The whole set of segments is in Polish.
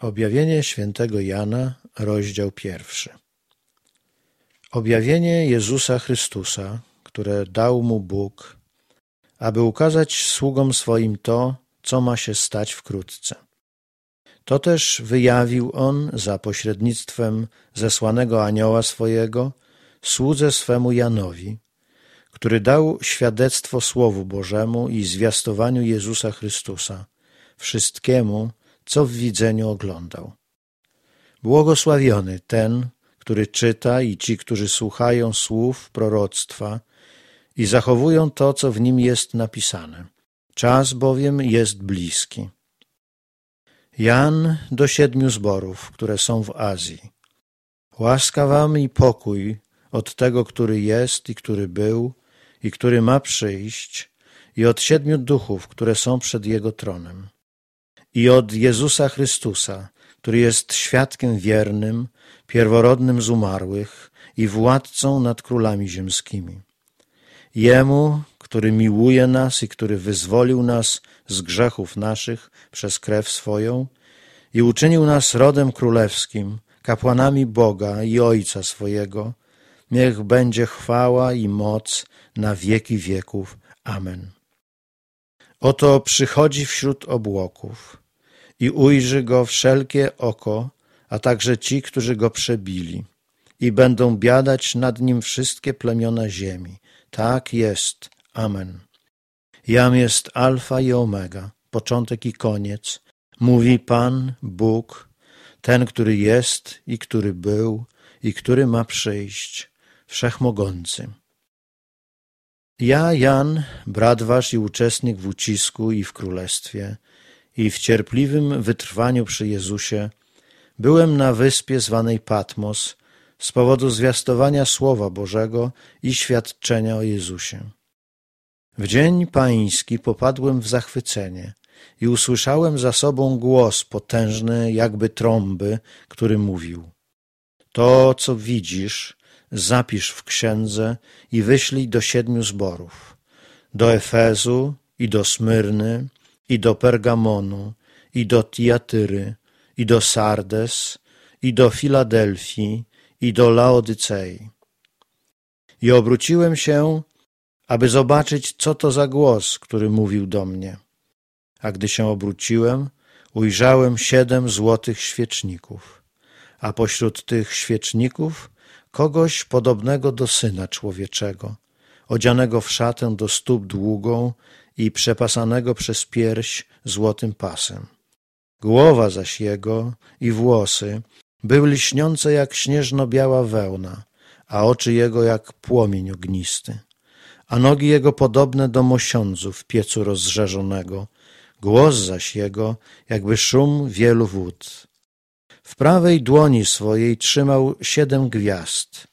Objawienie świętego Jana, rozdział pierwszy. Objawienie Jezusa Chrystusa, które dał mu Bóg, aby ukazać sługom swoim to, co ma się stać wkrótce. To też wyjawił on za pośrednictwem zesłanego anioła swojego, słudze swemu Janowi, który dał świadectwo Słowu Bożemu i zwiastowaniu Jezusa Chrystusa, wszystkiemu, co w widzeniu oglądał. Błogosławiony ten, który czyta i ci, którzy słuchają słów proroctwa i zachowują to, co w nim jest napisane. Czas bowiem jest bliski. Jan do siedmiu zborów, które są w Azji. Łaska wam i pokój od tego, który jest i który był i który ma przyjść, i od siedmiu duchów, które są przed Jego tronem i od Jezusa Chrystusa, który jest świadkiem wiernym, pierworodnym z umarłych i władcą nad królami ziemskimi. Jemu, który miłuje nas i który wyzwolił nas z grzechów naszych przez krew swoją i uczynił nas rodem królewskim, kapłanami Boga i Ojca swojego, niech będzie chwała i moc na wieki wieków. Amen. Oto przychodzi wśród obłoków i ujrzy go wszelkie oko, a także ci, którzy go przebili. I będą biadać nad nim wszystkie plemiona ziemi. Tak jest. Amen. Jam jest alfa i omega, początek i koniec. Mówi Pan, Bóg, ten, który jest i który był i który ma przyjść, wszechmogący. Ja, Jan, brat wasz i uczestnik w ucisku i w królestwie, i w cierpliwym wytrwaniu przy Jezusie byłem na wyspie zwanej Patmos z powodu zwiastowania Słowa Bożego i świadczenia o Jezusie. W dzień pański popadłem w zachwycenie i usłyszałem za sobą głos potężny, jakby trąby, który mówił: To, co widzisz, zapisz w księdze i wyślij do siedmiu zborów: do Efezu i do Smyrny i do Pergamonu, i do Tiatyry, i do Sardes, i do Filadelfii, i do Laodycei. I obróciłem się, aby zobaczyć, co to za głos, który mówił do mnie. A gdy się obróciłem, ujrzałem siedem złotych świeczników, a pośród tych świeczników kogoś podobnego do Syna Człowieczego, odzianego w szatę do stóp długą i przepasanego przez pierś złotym pasem. Głowa zaś jego i włosy były lśniące jak śnieżno-biała wełna, a oczy jego jak płomień ognisty, a nogi jego podobne do mosiądzu w piecu rozżarzonego, głos zaś jego jakby szum wielu wód. W prawej dłoni swojej trzymał siedem gwiazd,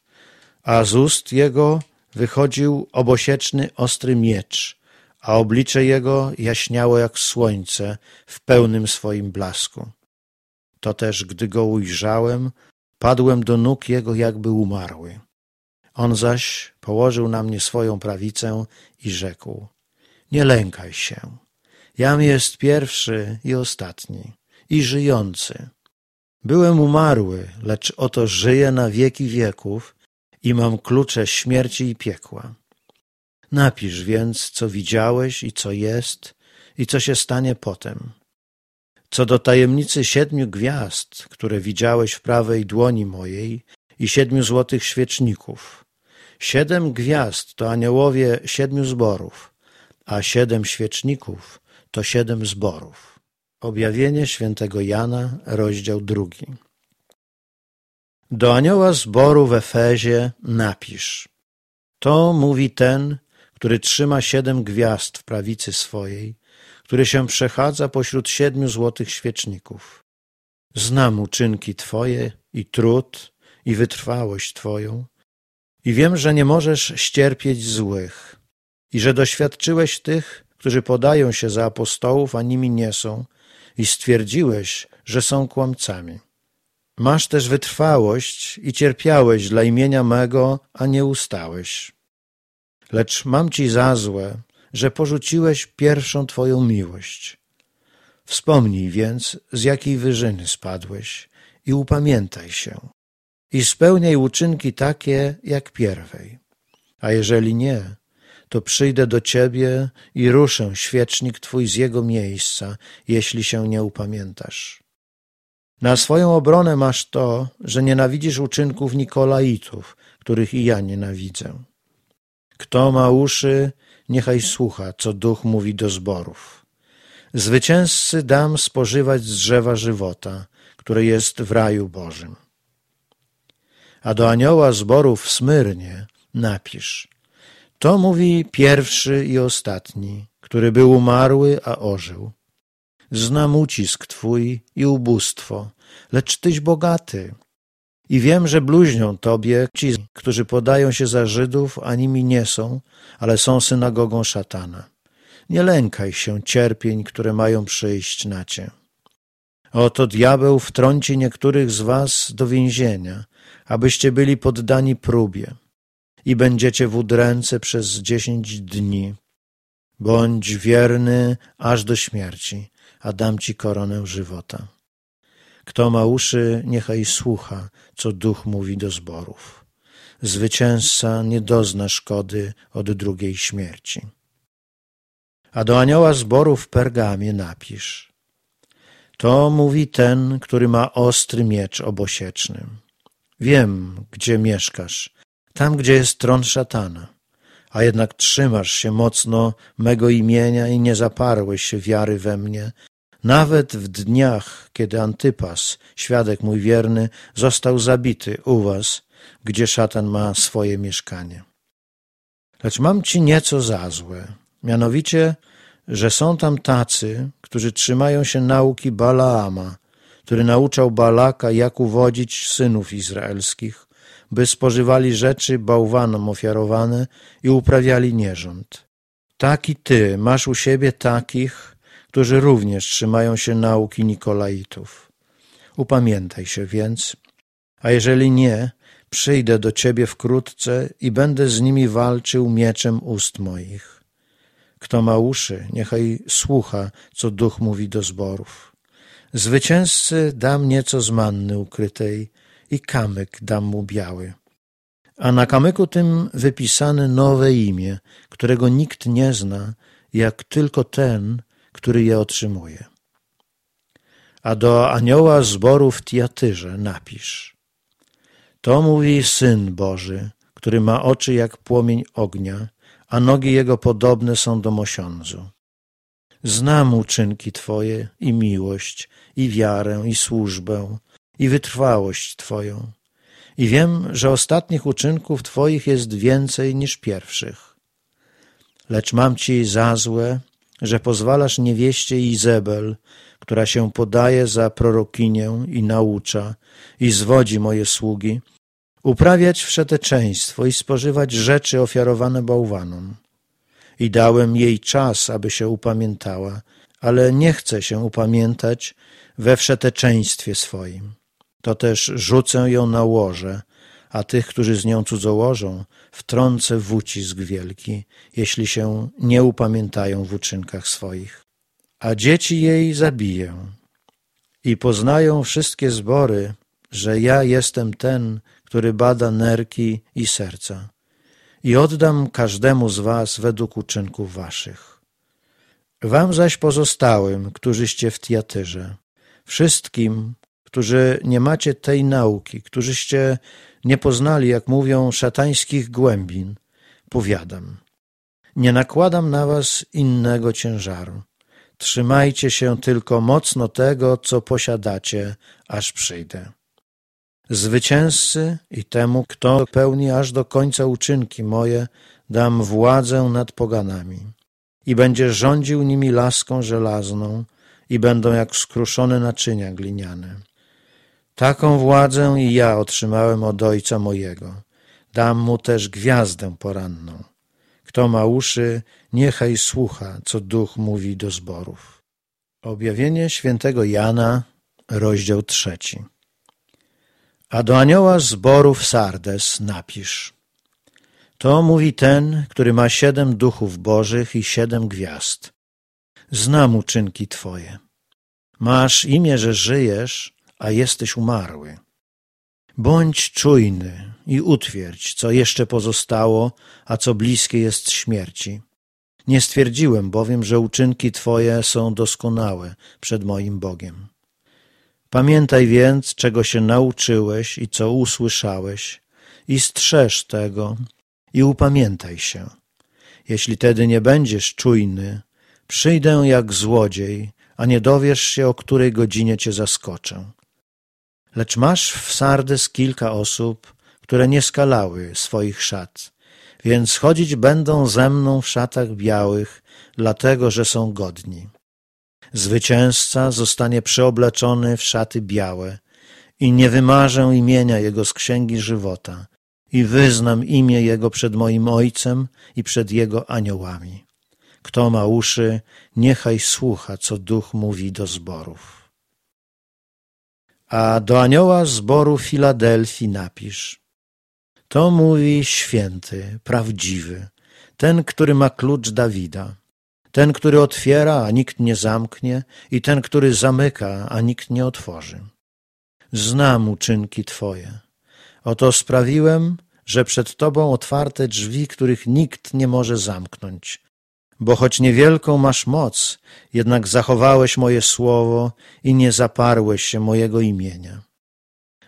a z ust jego wychodził obosieczny ostry miecz, a oblicze jego jaśniało jak słońce w pełnym swoim blasku. To też, gdy go ujrzałem, padłem do nóg jego jakby umarły. On zaś położył na mnie swoją prawicę i rzekł, nie lękaj się, jam jest pierwszy i ostatni i żyjący. Byłem umarły, lecz oto żyję na wieki wieków i mam klucze śmierci i piekła. Napisz więc, co widziałeś i co jest i co się stanie potem. Co do tajemnicy siedmiu gwiazd, które widziałeś w prawej dłoni mojej i siedmiu złotych świeczników. Siedem gwiazd to aniołowie siedmiu zborów, a siedem świeczników to siedem zborów. Objawienie świętego Jana, rozdział drugi. Do anioła zboru w Efezie napisz. To mówi ten, który trzyma siedem gwiazd w prawicy swojej, który się przechadza pośród siedmiu złotych świeczników. Znam uczynki Twoje i trud i wytrwałość Twoją i wiem, że nie możesz ścierpieć złych i że doświadczyłeś tych, którzy podają się za apostołów, a nimi nie są i stwierdziłeś, że są kłamcami. Masz też wytrwałość i cierpiałeś dla imienia mego, a nie ustałeś. Lecz mam ci za złe, że porzuciłeś pierwszą Twoją miłość. Wspomnij więc, z jakiej wyżyny spadłeś i upamiętaj się i spełniaj uczynki takie jak pierwej. A jeżeli nie, to przyjdę do ciebie i ruszę świecznik twój z jego miejsca, jeśli się nie upamiętasz. Na swoją obronę masz to, że nienawidzisz uczynków Nikolaitów, których i ja nienawidzę. Kto ma uszy, niechaj słucha, co duch mówi do zborów. Zwycięzcy dam spożywać z drzewa żywota, które jest w raju Bożym. A do anioła zborów w Smyrnie napisz. To mówi pierwszy i ostatni, który był umarły, a ożył. Znam ucisk twój i ubóstwo, lecz tyś bogaty. I wiem, że bluźnią tobie ci, którzy podają się za Żydów, a nimi nie są, ale są synagogą szatana. Nie lękaj się cierpień, które mają przyjść na cię. Oto diabeł wtrąci niektórych z was do więzienia, abyście byli poddani próbie i będziecie w udręce przez dziesięć dni. Bądź wierny aż do śmierci, a dam ci koronę żywota. Kto ma uszy, niechaj słucha, co duch mówi do zborów. Zwycięzca nie dozna szkody od drugiej śmierci. A do anioła zboru w Pergamie napisz. To mówi ten, który ma ostry miecz obosieczny. Wiem, gdzie mieszkasz, tam, gdzie jest tron szatana, a jednak trzymasz się mocno mego imienia i nie zaparłeś się wiary we mnie, nawet w dniach, kiedy Antypas, świadek mój wierny, został zabity u was, gdzie szatan ma swoje mieszkanie. Lecz mam ci nieco za złe, mianowicie, że są tam tacy, którzy trzymają się nauki Balaama, który nauczał Balaka, jak uwodzić synów izraelskich, by spożywali rzeczy bałwanom ofiarowane i uprawiali nierząd. Taki ty masz u siebie takich, którzy również trzymają się nauki Nikolaitów. Upamiętaj się więc, a jeżeli nie, przyjdę do ciebie wkrótce i będę z nimi walczył mieczem ust moich. Kto ma uszy, niechaj słucha, co duch mówi do zborów. Zwycięzcy dam nieco z manny ukrytej i kamyk dam mu biały. A na kamyku tym wypisane nowe imię, którego nikt nie zna, jak tylko ten, który je otrzymuje. A do anioła zboru w Tiatyrze napisz. To mówi Syn Boży, który ma oczy jak płomień ognia, a nogi jego podobne są do mosiądzu. Znam uczynki Twoje i miłość, i wiarę, i służbę, i wytrwałość Twoją. I wiem, że ostatnich uczynków Twoich jest więcej niż pierwszych. Lecz mam Ci za złe, że pozwalasz niewieście Izebel, która się podaje za prorokinię i naucza i zwodzi moje sługi, uprawiać wszeteczeństwo i spożywać rzeczy ofiarowane bałwanom. I dałem jej czas, aby się upamiętała, ale nie chce się upamiętać we wszeteczeństwie swoim. To też rzucę ją na łoże, a tych, którzy z nią cudzołożą, wtrącę w ucisk wielki, jeśli się nie upamiętają w uczynkach swoich. A dzieci jej zabiję i poznają wszystkie zbory, że ja jestem ten, który bada nerki i serca i oddam każdemu z was według uczynków waszych. Wam zaś pozostałym, którzyście w Tiatyrze, wszystkim, którzy nie macie tej nauki, którzyście nie poznali, jak mówią, szatańskich głębin, powiadam. Nie nakładam na was innego ciężaru. Trzymajcie się tylko mocno tego, co posiadacie, aż przyjdę. Zwycięzcy i temu, kto pełni aż do końca uczynki moje, dam władzę nad poganami i będzie rządził nimi laską żelazną i będą jak skruszone naczynia gliniane. Taką władzę i ja otrzymałem od Ojca mojego. Dam mu też gwiazdę poranną. Kto ma uszy, niechaj słucha, co Duch mówi do zborów. Objawienie świętego Jana, rozdział trzeci. A do anioła zborów Sardes napisz. To mówi ten, który ma siedem duchów bożych i siedem gwiazd. Znam uczynki Twoje Masz imię, że żyjesz, a jesteś umarły. Bądź czujny i utwierdź, co jeszcze pozostało, a co bliskie jest śmierci. Nie stwierdziłem bowiem, że uczynki Twoje są doskonałe przed moim Bogiem. Pamiętaj więc, czego się nauczyłeś i co usłyszałeś, i strzeż tego, i upamiętaj się. Jeśli tedy nie będziesz czujny, przyjdę jak złodziej, a nie dowiesz się, o której godzinie cię zaskoczę. Lecz masz w Sardes kilka osób, które nie skalały swoich szat, więc chodzić będą ze mną w szatach białych, dlatego że są godni. Zwycięzca zostanie przeobleczony w szaty białe i nie wymarzę imienia Jego z księgi żywota i wyznam imię Jego przed moim Ojcem i przed Jego aniołami. Kto ma uszy, niechaj słucha, co Duch mówi do zborów. A do anioła zboru Filadelfii napisz. To mówi święty, prawdziwy, ten, który ma klucz Dawida, ten, który otwiera, a nikt nie zamknie, i ten, który zamyka, a nikt nie otworzy. Znam uczynki Twoje. Oto sprawiłem, że przed Tobą otwarte drzwi, których nikt nie może zamknąć. Bo choć niewielką masz moc, jednak zachowałeś moje słowo i nie zaparłeś się mojego imienia.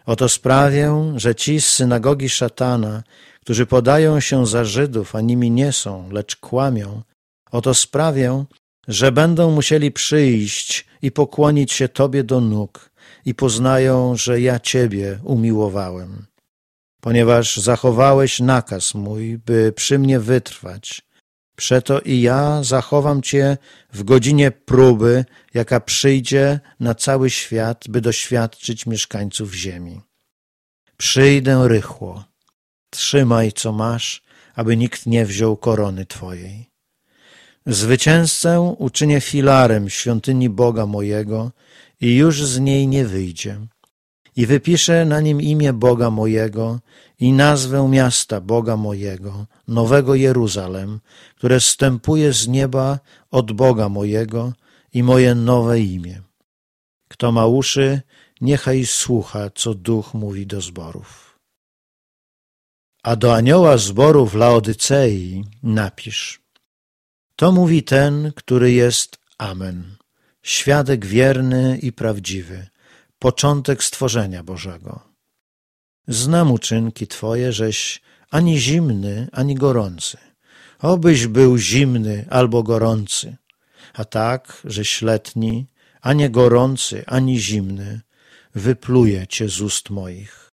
Oto sprawię, że ci z synagogi szatana, którzy podają się za Żydów, a nimi nie są, lecz kłamią, oto sprawię, że będą musieli przyjść i pokłonić się Tobie do nóg i poznają, że ja Ciebie umiłowałem. Ponieważ zachowałeś nakaz mój, by przy mnie wytrwać, przeto i ja zachowam Cię w godzinie próby, jaka przyjdzie na cały świat, by doświadczyć mieszkańców ziemi. Przyjdę rychło. Trzymaj, co masz, aby nikt nie wziął korony Twojej. Zwycięzcę uczynię filarem świątyni Boga mojego i już z niej nie wyjdzie. I wypiszę na nim imię Boga mojego i nazwę miasta Boga mojego, Nowego Jeruzalem, które stępuje z nieba od Boga mojego i moje nowe imię. Kto ma uszy, niechaj słucha, co Duch mówi do zborów. A do anioła zborów Laodycei napisz. To mówi ten, który jest Amen, świadek wierny i prawdziwy, początek stworzenia Bożego. Znam uczynki Twoje, żeś ani zimny, ani gorący. Obyś był zimny albo gorący, a tak, żeś letni, ani gorący, ani zimny, wypluje Cię z ust moich.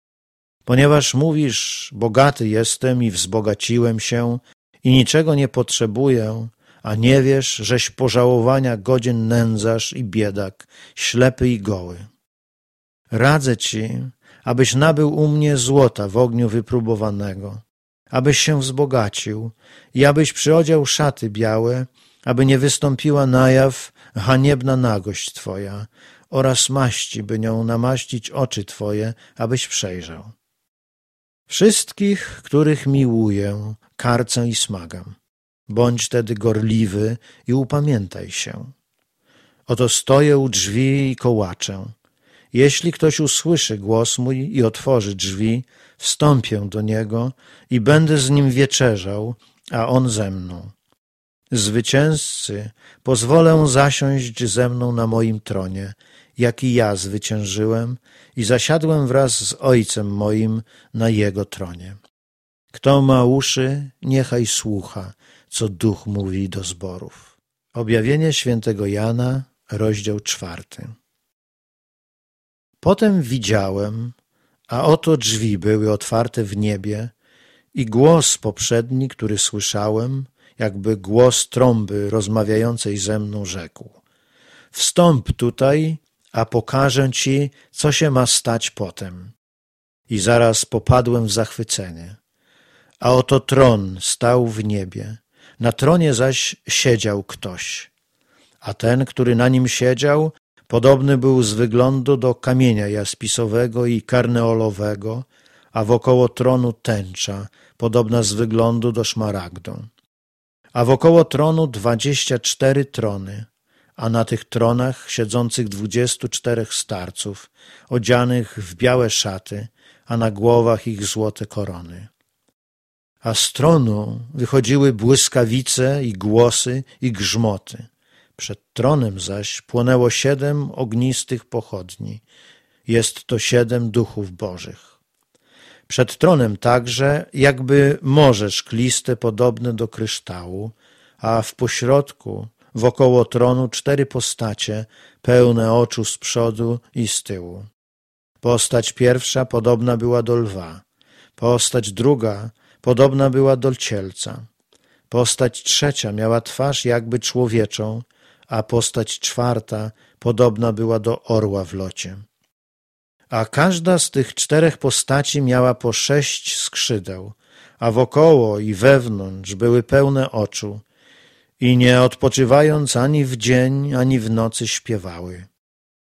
Ponieważ mówisz, bogaty jestem i wzbogaciłem się i niczego nie potrzebuję, a nie wiesz, żeś pożałowania godzien nędzarz i biedak, ślepy i goły. Radzę ci, abyś nabył u mnie złota w ogniu wypróbowanego, abyś się wzbogacił i abyś przyodział szaty białe, aby nie wystąpiła na jaw haniebna nagość twoja oraz maści, by nią namaścić oczy twoje, abyś przejrzał. Wszystkich, których miłuję, karcę i smagam. Bądź tedy gorliwy i upamiętaj się. Oto stoję u drzwi i kołaczę. Jeśli ktoś usłyszy głos mój i otworzy drzwi, wstąpię do niego i będę z nim wieczerzał, a on ze mną. Zwycięzcy pozwolę zasiąść ze mną na moim tronie, jak i ja zwyciężyłem i zasiadłem wraz z Ojcem moim na Jego tronie. Kto ma uszy, niechaj słucha, co Duch mówi do zborów. Objawienie świętego Jana, rozdział czwarty. Potem widziałem, a oto drzwi były otwarte w niebie i głos poprzedni, który słyszałem, jakby głos trąby rozmawiającej ze mną rzekł. Wstąp tutaj, a pokażę ci, co się ma stać potem. I zaraz popadłem w zachwycenie. A oto tron stał w niebie, na tronie zaś siedział ktoś. A ten, który na nim siedział, podobny był z wyglądu do kamienia jaspisowego i karneolowego, a wokoło tronu tęcza, podobna z wyglądu do szmaragdu. A wokoło tronu dwadzieścia cztery trony, a na tych tronach siedzących dwudziestu czterech starców, odzianych w białe szaty, a na głowach ich złote korony. A z tronu wychodziły błyskawice i głosy i grzmoty. Przed tronem zaś płonęło siedem ognistych pochodni. Jest to siedem duchów bożych. Przed tronem także jakby morze szkliste podobne do kryształu, a w pośrodku wokoło tronu cztery postacie pełne oczu z przodu i z tyłu. Postać pierwsza podobna była do lwa, postać druga podobna była do cielca, postać trzecia miała twarz jakby człowieczą, a postać czwarta podobna była do orła w locie. A każda z tych czterech postaci miała po sześć skrzydeł, a wokoło i wewnątrz były pełne oczu i nie odpoczywając ani w dzień, ani w nocy śpiewały.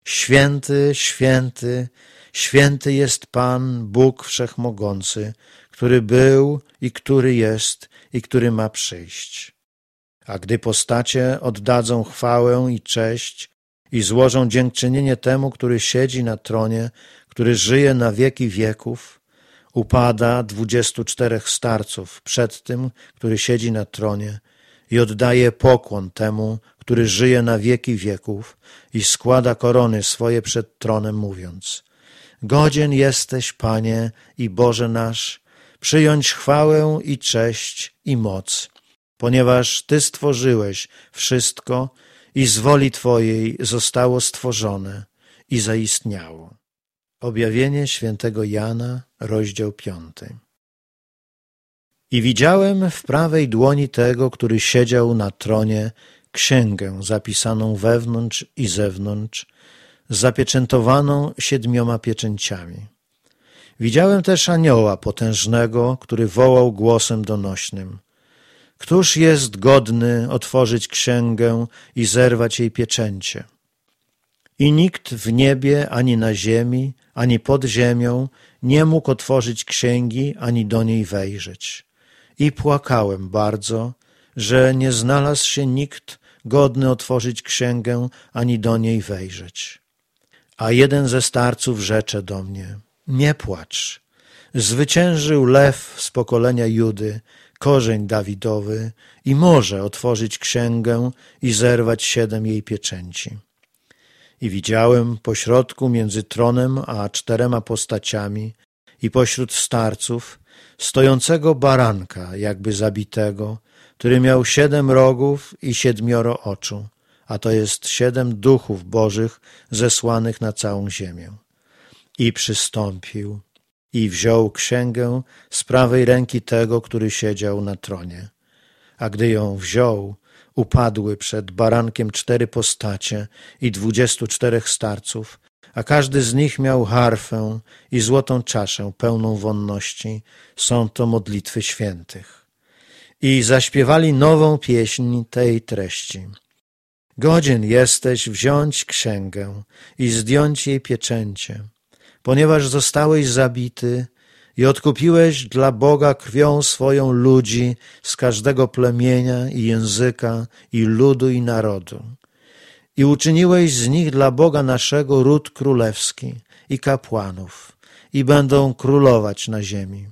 Święty, święty, święty jest Pan, Bóg Wszechmogący, który był i który jest i który ma przyjść. A gdy postacie oddadzą chwałę i cześć i złożą dziękczynienie temu, który siedzi na tronie, który żyje na wieki wieków, upada dwudziestu czterech starców przed tym, który siedzi na tronie i oddaje pokłon temu, który żyje na wieki wieków i składa korony swoje przed tronem, mówiąc Godzien jesteś, Panie i Boże nasz, przyjąć chwałę i cześć i moc, ponieważ Ty stworzyłeś wszystko i z woli Twojej zostało stworzone i zaistniało. Objawienie świętego Jana, rozdział piąty. I widziałem w prawej dłoni tego, który siedział na tronie, księgę zapisaną wewnątrz i zewnątrz, zapieczętowaną siedmioma pieczęciami. Widziałem też anioła potężnego, który wołał głosem donośnym. Któż jest godny otworzyć księgę i zerwać jej pieczęcie? I nikt w niebie, ani na ziemi, ani pod ziemią nie mógł otworzyć księgi, ani do niej wejrzeć. I płakałem bardzo, że nie znalazł się nikt godny otworzyć księgę, ani do niej wejrzeć. A jeden ze starców rzecze do mnie, nie płacz. Zwyciężył lew z pokolenia Judy, korzeń Dawidowy i może otworzyć księgę i zerwać siedem jej pieczęci. I widziałem pośrodku między tronem a czterema postaciami i pośród starców stojącego baranka, jakby zabitego, który miał siedem rogów i siedmioro oczu, a to jest siedem duchów bożych zesłanych na całą ziemię. I przystąpił i wziął księgę z prawej ręki tego, który siedział na tronie. A gdy ją wziął, upadły przed barankiem cztery postacie i dwudziestu czterech starców, a każdy z nich miał harfę i złotą czaszę pełną wonności. Są to modlitwy świętych. I zaśpiewali nową pieśń tej treści. Godzien jesteś wziąć księgę i zdjąć jej pieczęcie, ponieważ zostałeś zabity i odkupiłeś dla Boga krwią swoją ludzi z każdego plemienia i języka i ludu i narodu. I uczyniłeś z nich dla Boga naszego ród królewski i kapłanów i będą królować na ziemi.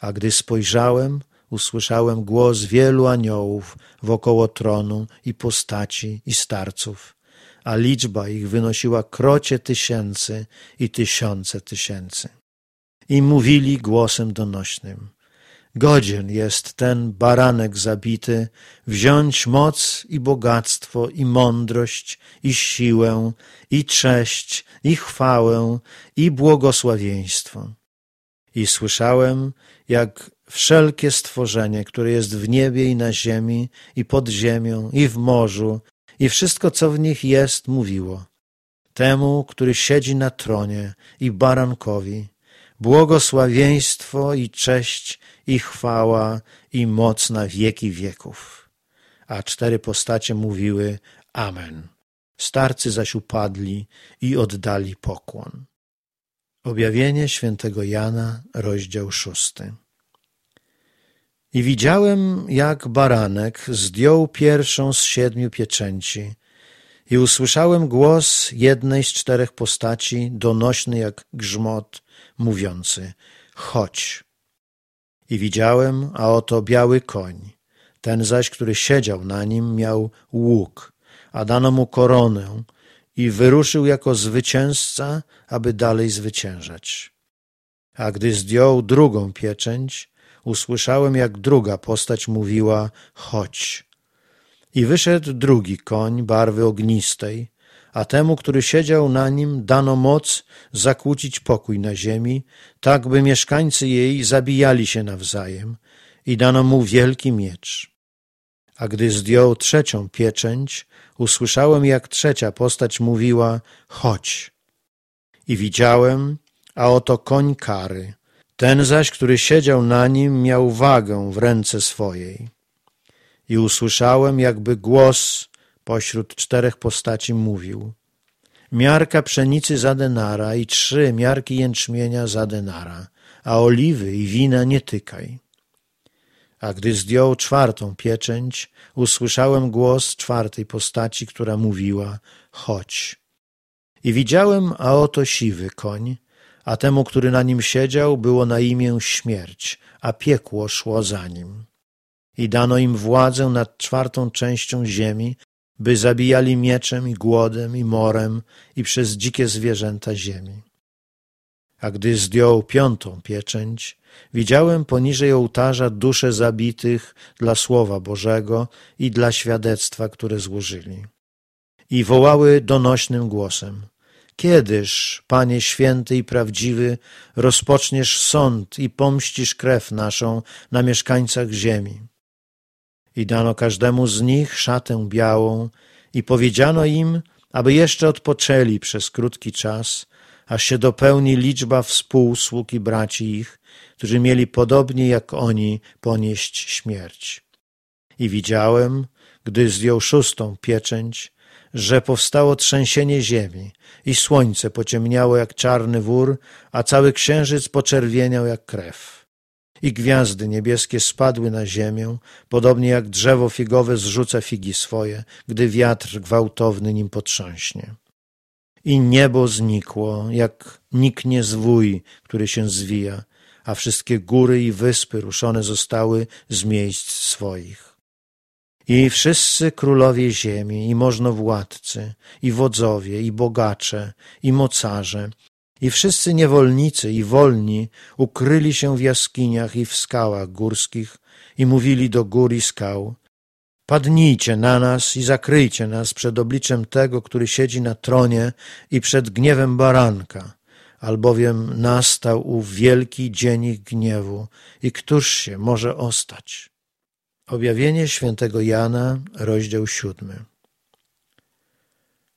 A gdy spojrzałem, usłyszałem głos wielu aniołów wokoło tronu i postaci i starców, a liczba ich wynosiła krocie tysięcy i tysiące tysięcy i mówili głosem donośnym. Godzien jest ten baranek zabity wziąć moc i bogactwo i mądrość i siłę i cześć i chwałę i błogosławieństwo. I słyszałem, jak wszelkie stworzenie, które jest w niebie i na ziemi i pod ziemią i w morzu i wszystko, co w nich jest, mówiło. Temu, który siedzi na tronie i barankowi, błogosławieństwo i cześć i chwała i moc na wieki wieków. A cztery postacie mówiły Amen. Starcy zaś upadli i oddali pokłon. Objawienie świętego Jana, rozdział szósty. I widziałem, jak baranek zdjął pierwszą z siedmiu pieczęci I usłyszałem głos jednej z czterech postaci, donośny jak grzmot, mówiący: Chodź. I widziałem, a oto biały koń. Ten zaś, który siedział na nim, miał łuk, a dano mu koronę i wyruszył jako zwycięzca, aby dalej zwyciężać. A gdy zdjął drugą pieczęć, usłyszałem, jak druga postać mówiła: Chodź. I wyszedł drugi koń barwy ognistej, a temu, który siedział na nim, dano moc zakłócić pokój na ziemi, tak by mieszkańcy jej zabijali się nawzajem, i dano mu wielki miecz. A gdy zdjął trzecią pieczęć, usłyszałem, jak trzecia postać mówiła: Chodź. I widziałem, a oto koń kary. Ten zaś, który siedział na nim, miał wagę w ręce swojej. I usłyszałem, jakby głos pośród czterech postaci mówił: Miarka pszenicy za denara i trzy miarki jęczmienia za denara, a oliwy i wina nie tykaj. A gdy zdjął czwartą pieczęć, usłyszałem głos czwartej postaci, która mówiła: Chodź. I widziałem, a oto siwy koń, a temu, który na nim siedział, było na imię śmierć, a piekło szło za nim. I dano im władzę nad czwartą częścią ziemi, by zabijali mieczem i głodem i morem i przez dzikie zwierzęta ziemi. A gdy zdjął piątą pieczęć, widziałem poniżej ołtarza dusze zabitych dla Słowa Bożego i dla świadectwa, które złożyli. I wołały donośnym głosem – Kiedyż, Panie święty i prawdziwy, rozpoczniesz sąd i pomścisz krew naszą na mieszkańcach ziemi? I dano każdemu z nich szatę białą i powiedziano im, aby jeszcze odpoczęli przez krótki czas, aż się dopełni liczba współsług i braci ich, którzy mieli podobnie jak oni ponieść śmierć. I widziałem, gdy zdjął szóstą pieczęć, że powstało trzęsienie ziemi i słońce pociemniało jak czarny wór, a cały księżyc poczerwieniał jak krew. I gwiazdy niebieskie spadły na ziemię, podobnie jak drzewo figowe zrzuca figi swoje, gdy wiatr gwałtowny nim potrząśnie. I niebo znikło, jak niknie zwój, który się zwija, a wszystkie góry i wyspy ruszone zostały z miejsc swoich. I wszyscy królowie ziemi, i możnowładcy, i wodzowie, i bogacze, i mocarze, i wszyscy niewolnicy i wolni ukryli się w jaskiniach i w skałach górskich i mówili do gór i skał, Padnijcie na nas i zakryjcie nas przed obliczem tego, który siedzi na tronie i przed gniewem baranka, albowiem nastał ów wielki dzień ich gniewu i któż się może ostać? Objawienie świętego Jana, rozdział siódmy.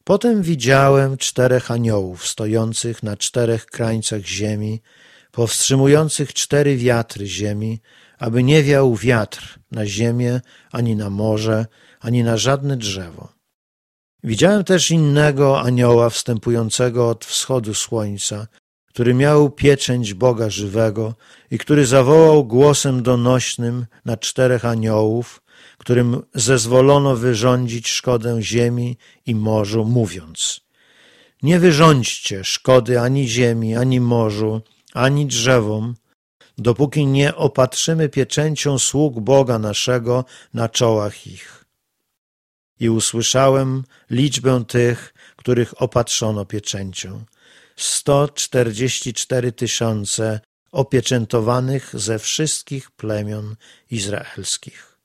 Potem widziałem czterech aniołów stojących na czterech krańcach ziemi, powstrzymujących cztery wiatry ziemi, aby nie wiał wiatr na ziemię, ani na morze, ani na żadne drzewo. Widziałem też innego anioła wstępującego od wschodu słońca, który miał pieczęć Boga żywego i który zawołał głosem donośnym na czterech aniołów, którym zezwolono wyrządzić szkodę ziemi i morzu, mówiąc Nie wyrządźcie szkody ani ziemi, ani morzu, ani drzewom, dopóki nie opatrzymy pieczęcią sług Boga naszego na czołach ich. I usłyszałem liczbę tych, których opatrzono pieczęcią – 144 tysiące opieczętowanych ze wszystkich plemion izraelskich.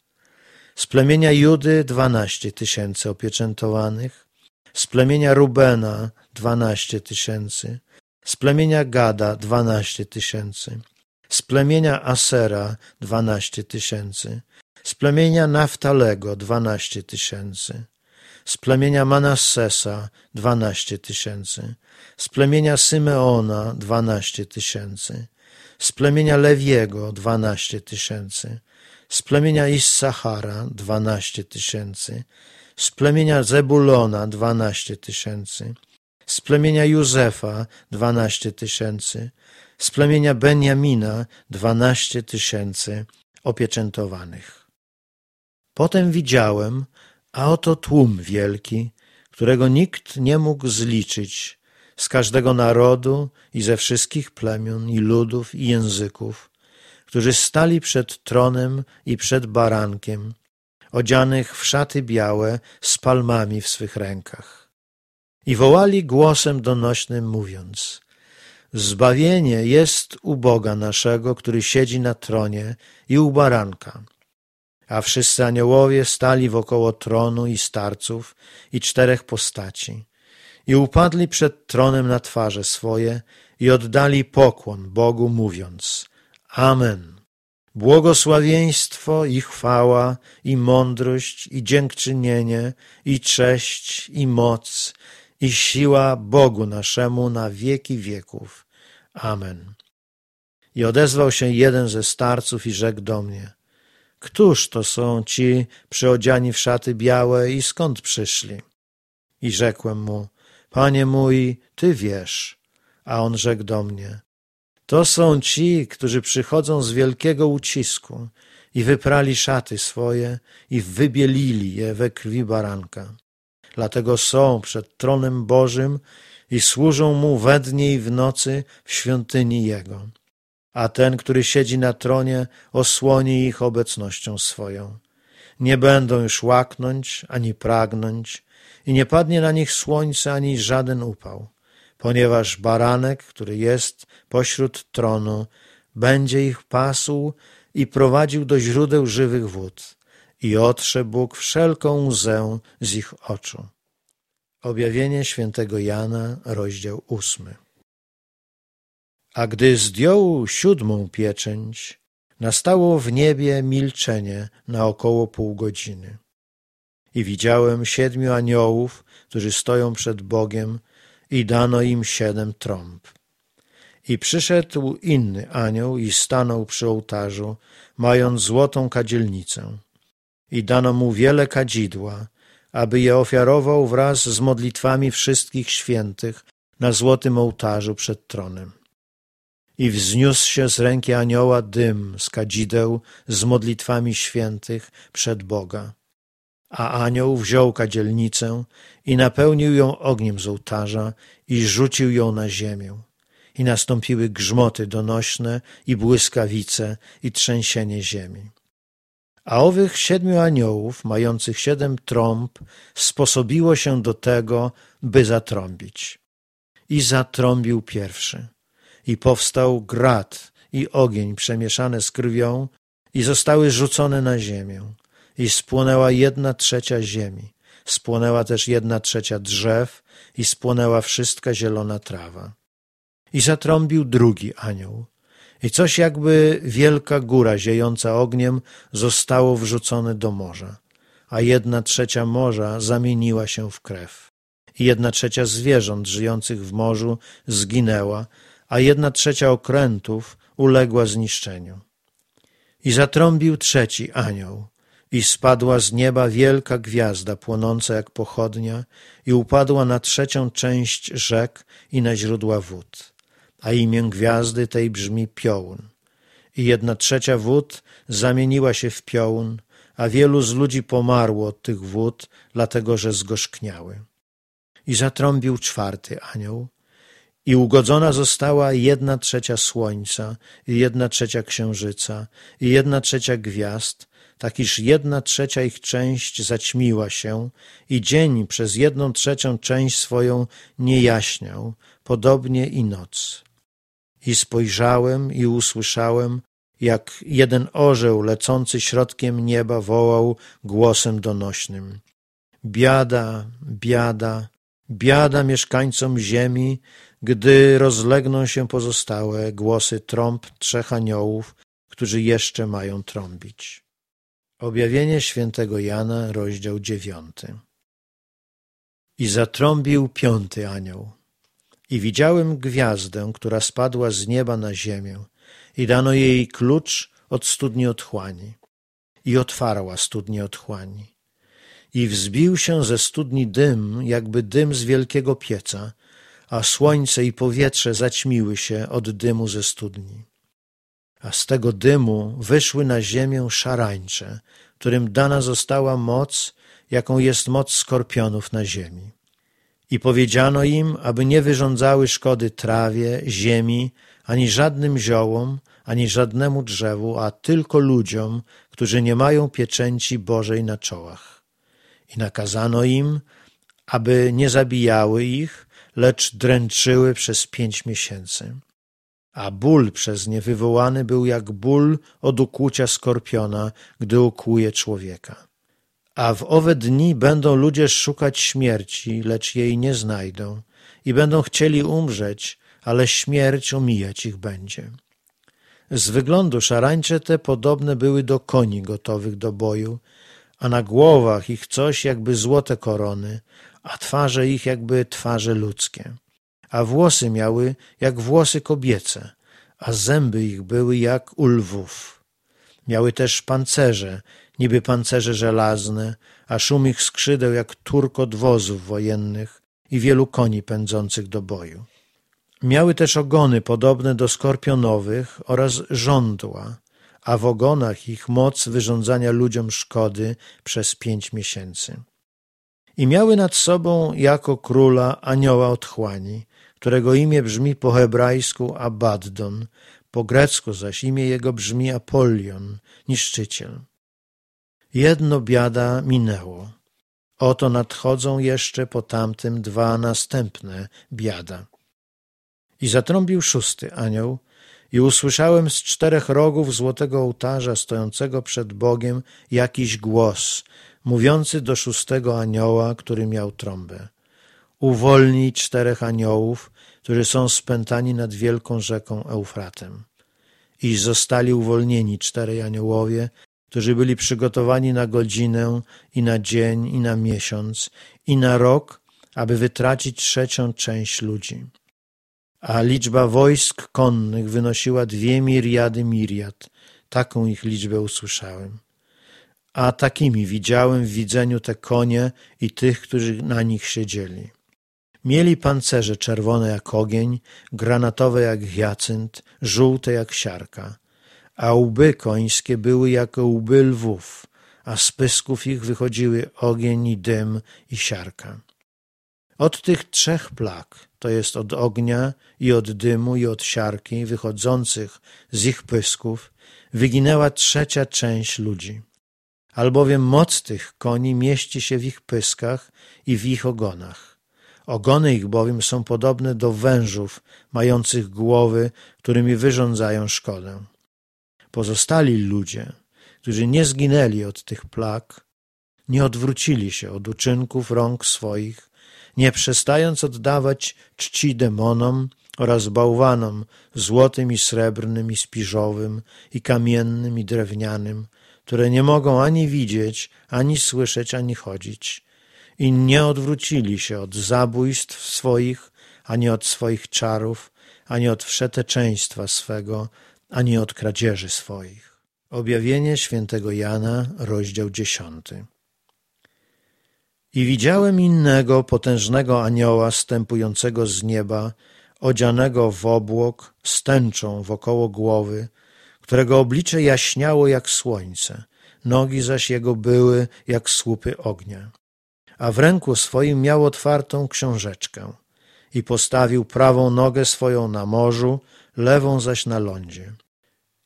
Z plemienia Judy 12 tysięcy opieczętowanych, z plemienia Rubena 12 tysięcy, z plemienia Gada 12 tysięcy, z plemienia Asera 12 tysięcy, z plemienia Naftalego 12 tysięcy, z plemienia Manassesa dwanaście tysięcy, z plemienia Symeona dwanaście tysięcy, z plemienia Lewiego dwanaście tysięcy, z plemienia Issachara dwanaście tysięcy, z plemienia Zebulona dwanaście tysięcy, z plemienia Józefa dwanaście tysięcy, z plemienia Benjamina dwanaście tysięcy opieczętowanych. Potem widziałem, a oto tłum wielki, którego nikt nie mógł zliczyć, z każdego narodu i ze wszystkich plemion i ludów i języków, którzy stali przed tronem i przed barankiem, odzianych w szaty białe z palmami w swych rękach. I wołali głosem donośnym, mówiąc: Zbawienie jest u Boga naszego, który siedzi na tronie i u baranka. A wszyscy aniołowie stali wokoło tronu i starców i czterech postaci i upadli przed tronem na twarze swoje i oddali pokłon Bogu, mówiąc: Amen. Błogosławieństwo i chwała, i mądrość, i dziękczynienie, i cześć, i moc, i siła Bogu naszemu na wieki wieków. Amen. I odezwał się jeden ze starców i rzekł do mnie: Któż to są ci przyodziani w szaty białe i skąd przyszli? I rzekłem mu: Panie mój, Ty wiesz. A on rzekł do mnie, to są ci, którzy przychodzą z wielkiego ucisku i wyprali szaty swoje i wybielili je we krwi baranka. Dlatego są przed tronem Bożym i służą Mu we dnie i w nocy w świątyni Jego. A ten, który siedzi na tronie, osłoni ich obecnością swoją. Nie będą już łaknąć ani pragnąć, i nie padnie na nich słońce ani żaden upał, ponieważ baranek, który jest pośród tronu, będzie ich pasł i prowadził do źródeł żywych wód i otrze Bóg wszelką łzę z ich oczu. Objawienie świętego Jana, rozdział ósmy. A gdy zdjął siódmą pieczęć, nastało w niebie milczenie na około pół godziny. I widziałem siedmiu aniołów, którzy stoją przed Bogiem i dano im siedem trąb. I przyszedł inny anioł i stanął przy ołtarzu, mając złotą kadzielnicę. I dano mu wiele kadzidła, aby je ofiarował wraz z modlitwami wszystkich świętych na złotym ołtarzu przed tronem. I wzniósł się z ręki anioła dym z kadzideł z modlitwami świętych przed Boga. A anioł wziął kadzielnicę i napełnił ją ogniem z ołtarza i rzucił ją na ziemię. I nastąpiły grzmoty donośne i błyskawice i trzęsienie ziemi. A owych siedmiu aniołów, mających siedem trąb, sposobiło się do tego, by zatrąbić. I zatrąbił pierwszy. I powstał grat i ogień przemieszane z krwią i zostały rzucone na ziemię i spłonęła jedna trzecia ziemi. Spłonęła też jedna trzecia drzew i spłonęła wszystka zielona trawa. I zatrąbił drugi anioł. I coś jakby wielka góra ziejąca ogniem zostało wrzucone do morza, a jedna trzecia morza zamieniła się w krew. I jedna trzecia zwierząt żyjących w morzu zginęła, a jedna trzecia okrętów uległa zniszczeniu. I zatrąbił trzeci anioł i spadła z nieba wielka gwiazda płonąca jak pochodnia i upadła na trzecią część rzek i na źródła wód. A imię gwiazdy tej brzmi piołun. I jedna trzecia wód zamieniła się w piołun, a wielu z ludzi pomarło od tych wód, dlatego że zgorzkniały. I zatrąbił czwarty anioł, i ugodzona została jedna trzecia słońca, i jedna trzecia księżyca, i jedna trzecia gwiazd, tak iż jedna trzecia ich część zaćmiła się i dzień przez jedną trzecią część swoją nie jaśniał, podobnie i noc. I spojrzałem i usłyszałem, jak jeden orzeł lecący środkiem nieba wołał głosem donośnym. Biada, biada, biada mieszkańcom ziemi, gdy rozlegną się pozostałe głosy trąb trzech aniołów, którzy jeszcze mają trąbić. Objawienie świętego Jana, rozdział dziewiąty. I zatrąbił piąty anioł. I widziałem gwiazdę, która spadła z nieba na ziemię, i dano jej klucz od studni otchłani. I otwarła studnię otchłani. I wzbił się ze studni dym, jakby dym z wielkiego pieca, a słońce i powietrze zaćmiły się od dymu ze studni a z tego dymu wyszły na ziemię szarańcze, którym dana została moc, jaką jest moc skorpionów na ziemi. I powiedziano im, aby nie wyrządzały szkody trawie, ziemi, ani żadnym ziołom, ani żadnemu drzewu, a tylko ludziom, którzy nie mają pieczęci Bożej na czołach. I nakazano im, aby nie zabijały ich, lecz dręczyły przez pięć miesięcy. A ból przez nie wywołany był jak ból od ukłucia skorpiona, gdy ukłuje człowieka. A w owe dni będą ludzie szukać śmierci, lecz jej nie znajdą, i będą chcieli umrzeć, ale śmierć omijać ich będzie. Z wyglądu szarańcze te podobne były do koni gotowych do boju, a na głowach ich coś jakby złote korony, a twarze ich jakby twarze ludzkie. A włosy miały jak włosy kobiece, a zęby ich były jak u lwów. Miały też pancerze, niby pancerze żelazne, a szum ich skrzydeł jak turkot wozów wojennych i wielu koni pędzących do boju. Miały też ogony podobne do skorpionowych oraz żądła, a w ogonach ich moc wyrządzania ludziom szkody przez pięć miesięcy. I miały nad sobą jako króla anioła otchłani, którego imię brzmi po hebrajsku Abaddon, po grecku zaś imię jego brzmi Apolion, niszczyciel. Jedno biada minęło. Oto nadchodzą jeszcze po tamtym dwa następne biada. I zatrąbił szósty anioł, i usłyszałem z czterech rogów złotego ołtarza stojącego przed Bogiem jakiś głos, mówiący do szóstego anioła, który miał trąbę. Uwolnij czterech aniołów, którzy są spętani nad wielką rzeką Eufratem. I zostali uwolnieni czterej aniołowie, którzy byli przygotowani na godzinę i na dzień i na miesiąc i na rok, aby wytracić trzecią część ludzi a liczba wojsk konnych wynosiła dwie miriady miriad. Taką ich liczbę usłyszałem. A takimi widziałem w widzeniu te konie i tych, którzy na nich siedzieli. Mieli pancerze czerwone jak ogień, granatowe jak hiacynt, żółte jak siarka, a łby końskie były jak łby lwów, a z pysków ich wychodziły ogień i dym i siarka. Od tych trzech plag, to jest od ognia i od dymu i od siarki wychodzących z ich pysków, wyginęła trzecia część ludzi. Albowiem moc tych koni mieści się w ich pyskach i w ich ogonach. Ogony ich bowiem są podobne do wężów mających głowy, którymi wyrządzają szkodę. Pozostali ludzie, którzy nie zginęli od tych plag, nie odwrócili się od uczynków rąk swoich, nie przestając oddawać czci demonom oraz bałwanom złotym i srebrnym i spiżowym i kamiennym i drewnianym, które nie mogą ani widzieć, ani słyszeć, ani chodzić. I nie odwrócili się od zabójstw swoich, ani od swoich czarów, ani od wszeteczeństwa swego, ani od kradzieży swoich. Objawienie świętego Jana, rozdział dziesiąty. I widziałem innego potężnego anioła stępującego z nieba, odzianego w obłok, z tęczą wokoło głowy, którego oblicze jaśniało jak słońce, nogi zaś jego były jak słupy ognia. A w ręku swoim miał otwartą książeczkę i postawił prawą nogę swoją na morzu, lewą zaś na lądzie.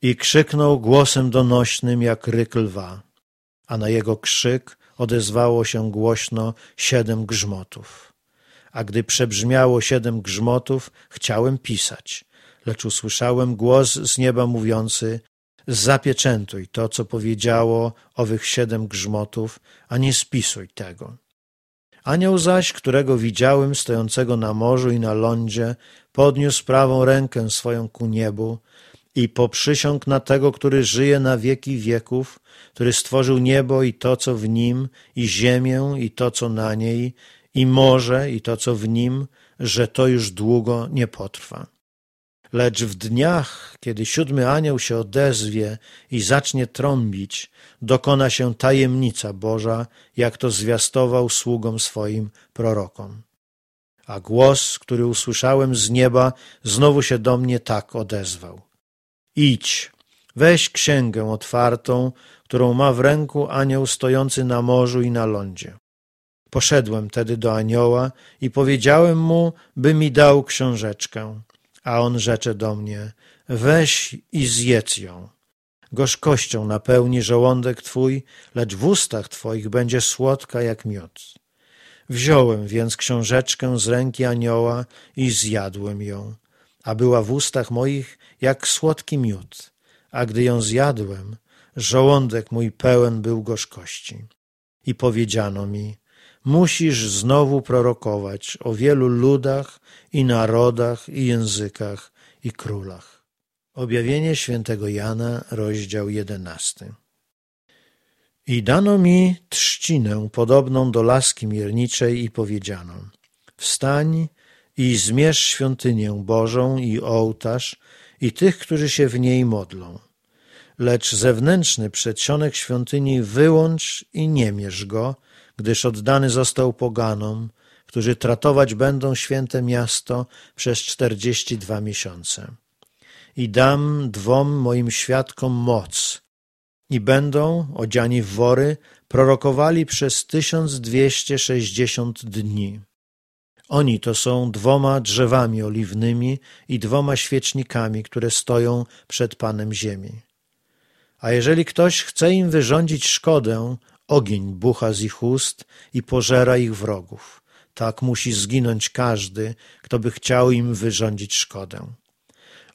I krzyknął głosem donośnym jak ryk lwa, a na jego krzyk odezwało się głośno siedem grzmotów. A gdy przebrzmiało siedem grzmotów, chciałem pisać, lecz usłyszałem głos z nieba mówiący zapieczętuj to, co powiedziało owych siedem grzmotów, a nie spisuj tego. Anioł zaś, którego widziałem stojącego na morzu i na lądzie, podniósł prawą rękę swoją ku niebu i poprzysiągł na tego, który żyje na wieki wieków, który stworzył niebo i to, co w nim, i ziemię i to, co na niej, i morze i to, co w nim, że to już długo nie potrwa. Lecz w dniach, kiedy siódmy anioł się odezwie i zacznie trąbić, dokona się tajemnica Boża, jak to zwiastował sługom swoim prorokom. A głos, który usłyszałem z nieba, znowu się do mnie tak odezwał. Idź, weź księgę otwartą, którą ma w ręku anioł stojący na morzu i na lądzie. Poszedłem tedy do anioła i powiedziałem mu, by mi dał książeczkę. A on rzecze do mnie, weź i zjedz ją. Gorzkością napełni żołądek twój, lecz w ustach twoich będzie słodka jak miód. Wziąłem więc książeczkę z ręki anioła i zjadłem ją, a była w ustach moich jak słodki miód, a gdy ją zjadłem, żołądek mój pełen był gorzkości. I powiedziano mi, musisz znowu prorokować o wielu ludach i narodach i językach i królach. Objawienie świętego Jana, rozdział jedenasty. I dano mi trzcinę podobną do laski mierniczej i powiedziano Wstań i zmierz świątynię Bożą i ołtarz i tych, którzy się w niej modlą. Lecz zewnętrzny przedsionek świątyni wyłącz i nie mierz go, gdyż oddany został poganom, którzy tratować będą święte miasto przez czterdzieści dwa miesiące. I dam dwom moim świadkom moc, i będą, odziani w wory, prorokowali przez tysiąc dwieście sześćdziesiąt dni. Oni to są dwoma drzewami oliwnymi i dwoma świecznikami, które stoją przed Panem ziemi. A jeżeli ktoś chce im wyrządzić szkodę, ogień bucha z ich ust i pożera ich wrogów. Tak musi zginąć każdy, kto by chciał im wyrządzić szkodę.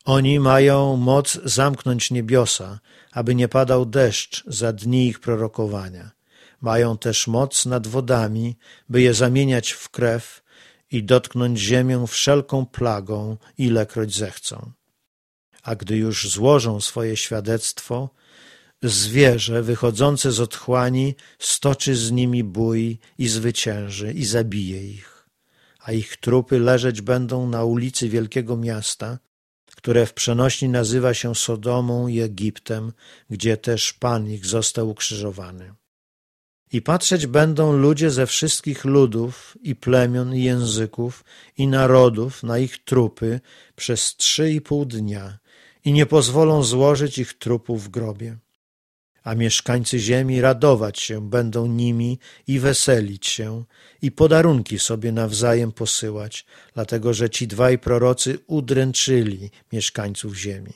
Oni mają moc zamknąć niebiosa, aby nie padał deszcz za dni ich prorokowania. Mają też moc nad wodami, by je zamieniać w krew i dotknąć ziemię wszelką plagą, ilekroć zechcą. A gdy już złożą swoje świadectwo, zwierzę wychodzące z otchłani stoczy z nimi bój i zwycięży i zabije ich, a ich trupy leżeć będą na ulicy wielkiego miasta, które w przenośni nazywa się Sodomą i Egiptem, gdzie też Pan ich został ukrzyżowany. I patrzeć będą ludzie ze wszystkich ludów i plemion i języków i narodów na ich trupy przez trzy i pół dnia i nie pozwolą złożyć ich trupów w grobie a mieszkańcy ziemi radować się będą nimi i weselić się i podarunki sobie nawzajem posyłać, dlatego że ci dwaj prorocy udręczyli mieszkańców ziemi.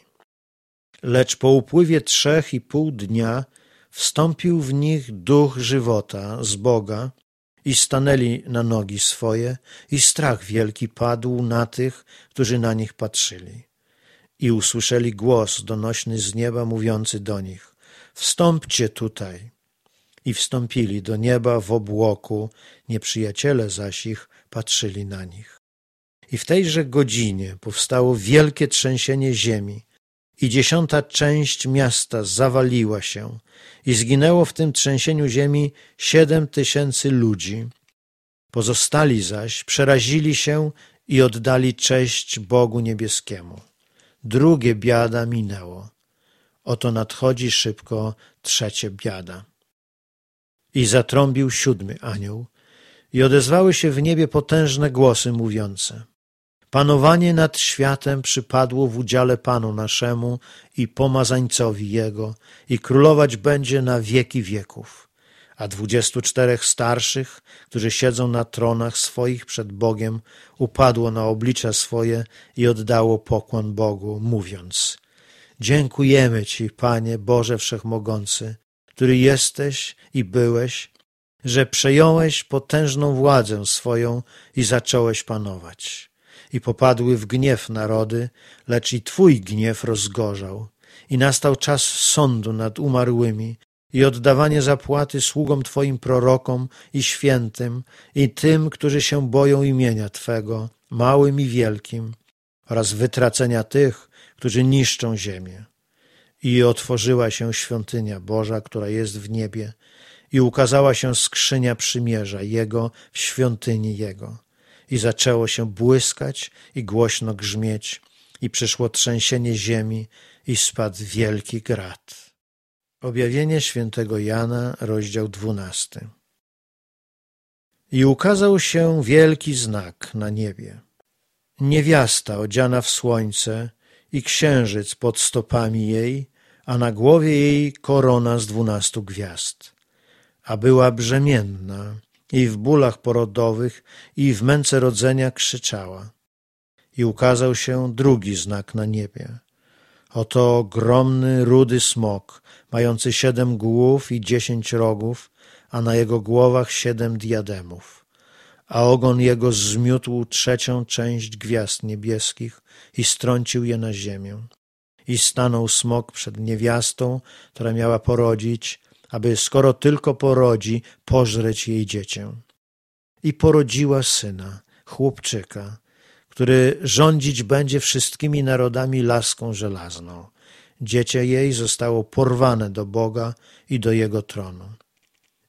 Lecz po upływie trzech i pół dnia wstąpił w nich duch żywota z Boga i stanęli na nogi swoje i strach wielki padł na tych, którzy na nich patrzyli. I usłyszeli głos donośny z nieba mówiący do nich wstąpcie tutaj. I wstąpili do nieba w obłoku, nieprzyjaciele zaś ich patrzyli na nich. I w tejże godzinie powstało wielkie trzęsienie ziemi, i dziesiąta część miasta zawaliła się, i zginęło w tym trzęsieniu ziemi siedem tysięcy ludzi. Pozostali zaś przerazili się i oddali cześć Bogu niebieskiemu. Drugie biada minęło. Oto nadchodzi szybko trzecie biada. I zatrąbił siódmy anioł, i odezwały się w niebie potężne głosy mówiące Panowanie nad światem przypadło w udziale Panu naszemu i pomazańcowi Jego i królować będzie na wieki wieków. A dwudziestu czterech starszych, którzy siedzą na tronach swoich przed Bogiem, upadło na oblicza swoje i oddało pokłon Bogu, mówiąc Dziękujemy Ci, Panie Boże Wszechmogący, który jesteś i byłeś, że przejąłeś potężną władzę swoją i zacząłeś panować. I popadły w gniew narody, lecz i Twój gniew rozgorzał. I nastał czas sądu nad umarłymi i oddawanie zapłaty sługom Twoim prorokom i świętym i tym, którzy się boją imienia Twego, małym i wielkim, oraz wytracenia tych, którzy niszczą ziemię. I otworzyła się świątynia Boża, która jest w niebie, i ukazała się skrzynia przymierza Jego w świątyni Jego. I zaczęło się błyskać i głośno grzmieć, i przyszło trzęsienie ziemi, i spadł wielki grad. Objawienie świętego Jana, rozdział dwunasty. I ukazał się wielki znak na niebie. Niewiasta odziana w słońce i księżyc pod stopami jej, a na głowie jej korona z dwunastu gwiazd. A była brzemienna i w bólach porodowych, i w męce rodzenia krzyczała. I ukazał się drugi znak na niebie. Oto ogromny, rudy smok, mający siedem głów i dziesięć rogów, a na jego głowach siedem diademów. A ogon jego zmiótł trzecią część gwiazd niebieskich i strącił je na ziemię. I stanął smok przed niewiastą, która miała porodzić, aby skoro tylko porodzi, pożreć jej dziecię. I porodziła syna, chłopczyka, który rządzić będzie wszystkimi narodami laską żelazną. Dziecię jej zostało porwane do Boga i do jego tronu.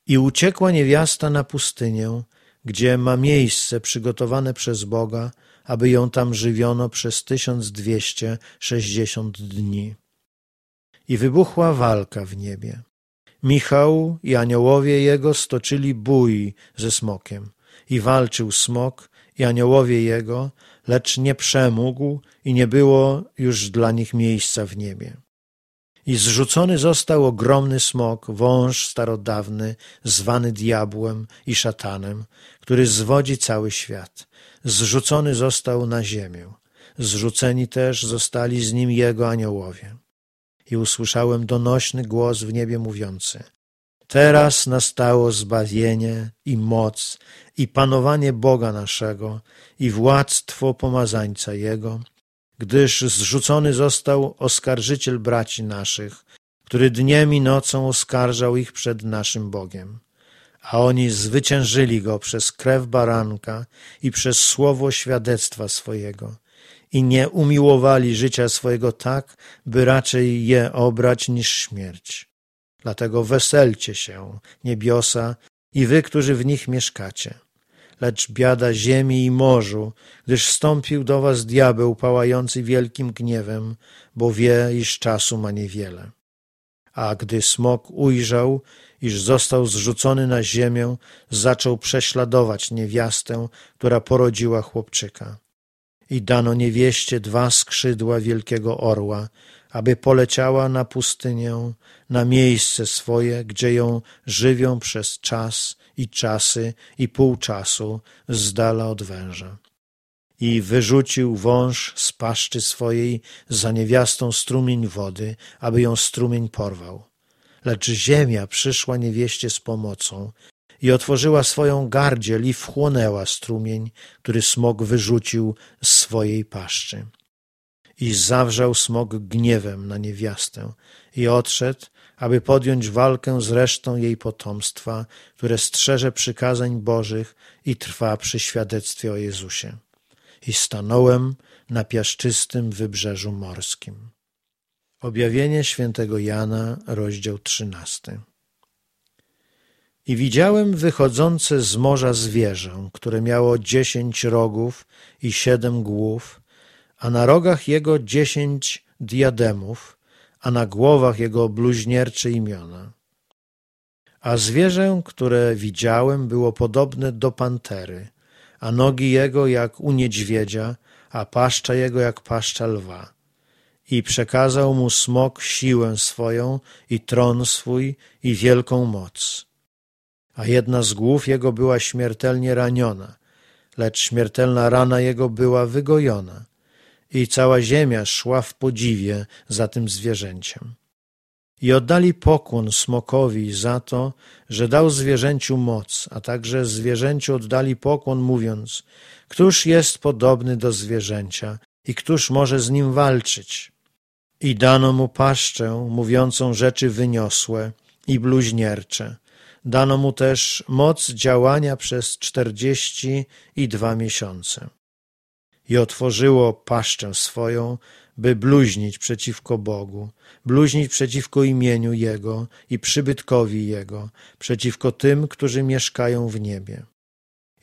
I uciekła niewiasta na pustynię, gdzie ma miejsce przygotowane przez Boga, aby ją tam żywiono przez tysiąc dwieście sześćdziesiąt dni. I wybuchła walka w niebie. Michał i aniołowie jego stoczyli bój ze smokiem. I walczył smok i aniołowie jego, lecz nie przemógł i nie było już dla nich miejsca w niebie. I zrzucony został ogromny smok, wąż starodawny, zwany diabłem i szatanem, który zwodzi cały świat. Zrzucony został na ziemię. Zrzuceni też zostali z nim jego aniołowie. I usłyszałem donośny głos w niebie mówiący – Teraz nastało zbawienie i moc i panowanie Boga naszego i władztwo pomazańca Jego, gdyż zrzucony został oskarżyciel braci naszych, który dniem i nocą oskarżał ich przed naszym Bogiem. A oni zwyciężyli go przez krew baranka i przez słowo świadectwa swojego i nie umiłowali życia swojego tak, by raczej je obrać niż śmierć. Dlatego weselcie się, niebiosa, i wy, którzy w nich mieszkacie. Lecz biada ziemi i morzu, gdyż wstąpił do was diabeł pałający wielkim gniewem, bo wie, iż czasu ma niewiele. A gdy smok ujrzał, iż został zrzucony na ziemię, zaczął prześladować niewiastę, która porodziła chłopczyka. I dano niewieście dwa skrzydła wielkiego orła, aby poleciała na pustynię, na miejsce swoje, gdzie ją żywią przez czas i czasy i pół czasu z dala od węża. I wyrzucił wąż z paszczy swojej za niewiastą strumień wody, aby ją strumień porwał. Lecz ziemia przyszła niewieście z pomocą i otworzyła swoją gardziel i wchłonęła strumień, który smok wyrzucił z swojej paszczy. I zawrzał smok gniewem na niewiastę i odszedł, aby podjąć walkę z resztą jej potomstwa, które strzeże przykazań Bożych i trwa przy świadectwie o Jezusie. I stanąłem na piaszczystym wybrzeżu morskim. Objawienie świętego Jana, rozdział trzynasty. I widziałem wychodzące z morza zwierzę, które miało dziesięć rogów i siedem głów, a na rogach jego dziesięć diademów, a na głowach jego bluźniercze imiona. A zwierzę, które widziałem, było podobne do pantery, a nogi jego jak u niedźwiedzia, a paszcza jego jak paszcza lwa. I przekazał mu smok siłę swoją i tron swój i wielką moc. A jedna z głów jego była śmiertelnie raniona, lecz śmiertelna rana jego była wygojona i cała ziemia szła w podziwie za tym zwierzęciem. I oddali pokłon smokowi za to, że dał zwierzęciu moc, a także zwierzęciu oddali pokłon, mówiąc: Któż jest podobny do zwierzęcia i któż może z nim walczyć? I dano mu paszczę, mówiącą rzeczy wyniosłe i bluźniercze. Dano mu też moc działania przez czterdzieści i dwa miesiące i otworzyło paszczę swoją, by bluźnić przeciwko Bogu, bluźnić przeciwko imieniu Jego i przybytkowi Jego, przeciwko tym, którzy mieszkają w niebie.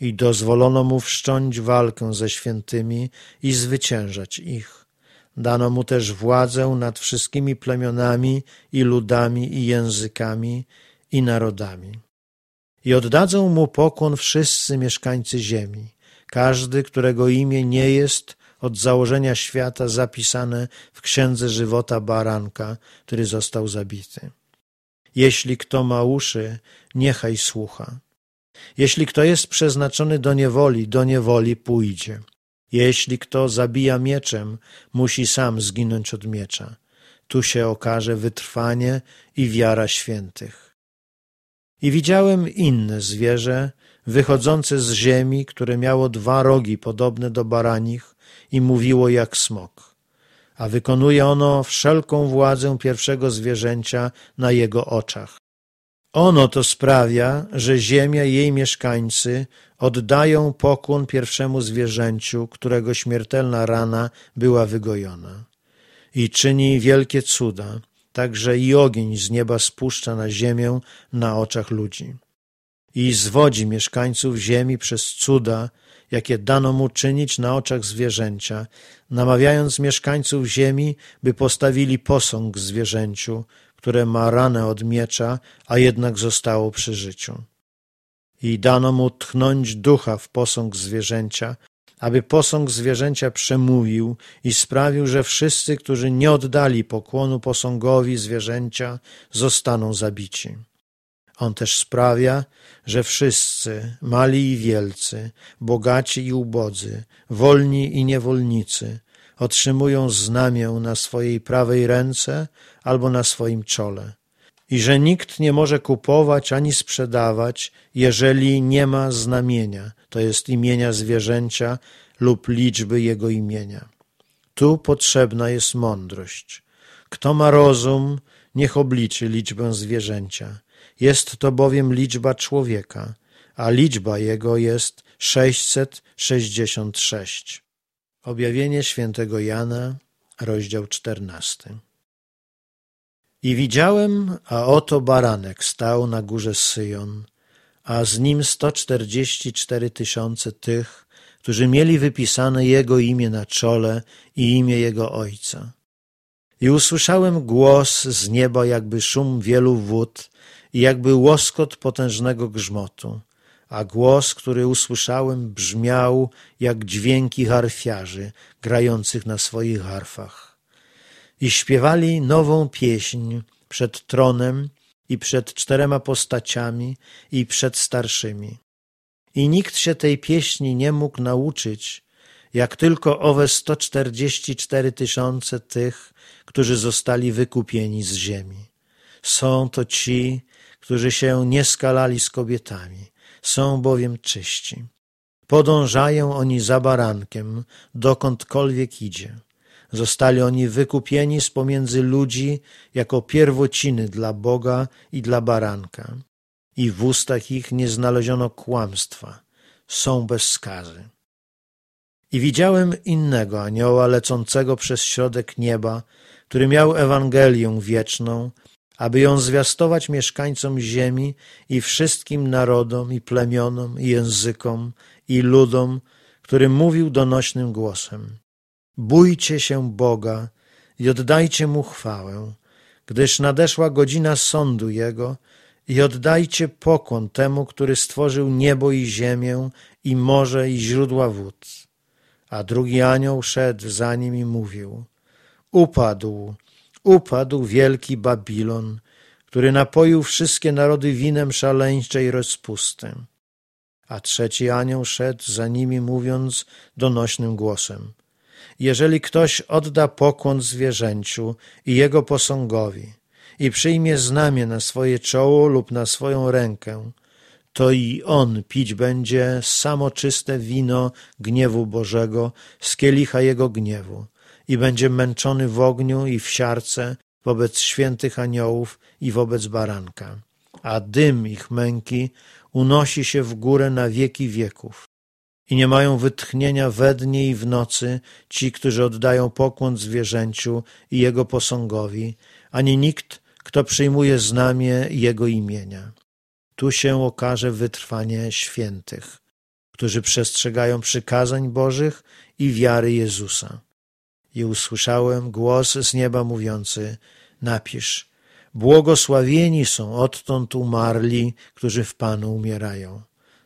I dozwolono mu wszcząć walkę ze świętymi i zwyciężać ich. Dano mu też władzę nad wszystkimi plemionami i ludami i językami i narodami. I oddadzą mu pokłon wszyscy mieszkańcy ziemi, każdy, którego imię nie jest od założenia świata zapisane w księdze żywota baranka, który został zabity. Jeśli kto ma uszy, niechaj słucha. Jeśli kto jest przeznaczony do niewoli, do niewoli pójdzie. Jeśli kto zabija mieczem, musi sam zginąć od miecza. Tu się okaże wytrwanie i wiara świętych. I widziałem inne zwierzę, wychodzące z ziemi, które miało dwa rogi podobne do baranich i mówiło jak smok. A wykonuje ono wszelką władzę pierwszego zwierzęcia na jego oczach. Ono to sprawia, że ziemia i jej mieszkańcy oddają pokłon pierwszemu zwierzęciu, którego śmiertelna rana była wygojona. I czyni wielkie cuda, także i ogień z nieba spuszcza na ziemię na oczach ludzi. I zwodzi mieszkańców ziemi przez cuda, jakie dano mu czynić na oczach zwierzęcia, namawiając mieszkańców ziemi, by postawili posąg zwierzęciu, które ma ranę od miecza, a jednak zostało przy życiu. I dano mu tchnąć ducha w posąg zwierzęcia, aby posąg zwierzęcia przemówił i sprawił, że wszyscy, którzy nie oddali pokłonu posągowi zwierzęcia, zostaną zabici. On też sprawia, że wszyscy, mali i wielcy, bogaci i ubodzy, wolni i niewolnicy, otrzymują znamię na swojej prawej ręce albo na swoim czole. I że nikt nie może kupować ani sprzedawać, jeżeli nie ma znamienia, to jest imienia zwierzęcia lub liczby jego imienia. Tu potrzebna jest mądrość. Kto ma rozum, niech obliczy liczbę zwierzęcia. Jest to bowiem liczba człowieka, a liczba jego jest 666. Objawienie świętego Jana, rozdział czternasty. I widziałem, a oto baranek stał na górze Syjon, a z nim sto czterdzieści cztery tysiące tych, którzy mieli wypisane Jego imię na czole i imię Jego Ojca. I usłyszałem głos z nieba, jakby szum wielu wód i jakby łoskot potężnego grzmotu a głos, który usłyszałem, brzmiał jak dźwięki harfiarzy grających na swoich harfach. I śpiewali nową pieśń przed tronem i przed czterema postaciami i przed starszymi. I nikt się tej pieśni nie mógł nauczyć, jak tylko owe sto czterdzieści cztery tysiące tych, którzy zostali wykupieni z ziemi. Są to ci, którzy się nie skalali z kobietami, są bowiem czyści. Podążają oni za barankiem, dokądkolwiek idzie. Zostali oni wykupieni z pomiędzy ludzi jako pierwociny dla Boga i dla baranka. I w ustach ich nie znaleziono kłamstwa. Są bez skazy. I widziałem innego anioła lecącego przez środek nieba, który miał Ewangelię wieczną, aby ją zwiastować mieszkańcom ziemi i wszystkim narodom i plemionom i językom i ludom, który mówił donośnym głosem. Bójcie się Boga i oddajcie Mu chwałę, gdyż nadeszła godzina sądu Jego i oddajcie pokłon temu, który stworzył niebo i ziemię i morze i źródła wód. A drugi anioł szedł za nim i mówił, upadł, upadł wielki Babilon, który napoił wszystkie narody winem szaleńczej rozpusty. A trzeci anioł szedł za nimi, mówiąc donośnym głosem: Jeżeli ktoś odda pokłon zwierzęciu i jego posągowi i przyjmie znamię na swoje czoło lub na swoją rękę, to i on pić będzie samo czyste wino gniewu Bożego z kielicha jego gniewu i będzie męczony w ogniu i w siarce wobec świętych aniołów i wobec baranka, a dym ich męki unosi się w górę na wieki wieków. I nie mają wytchnienia we dnie i w nocy ci, którzy oddają pokłon zwierzęciu i jego posągowi, ani nikt, kto przyjmuje znamię jego imienia. Tu się okaże wytrwanie świętych, którzy przestrzegają przykazań Bożych i wiary Jezusa i usłyszałem głos z nieba mówiący: Napisz, błogosławieni są odtąd umarli, którzy w Panu umierają.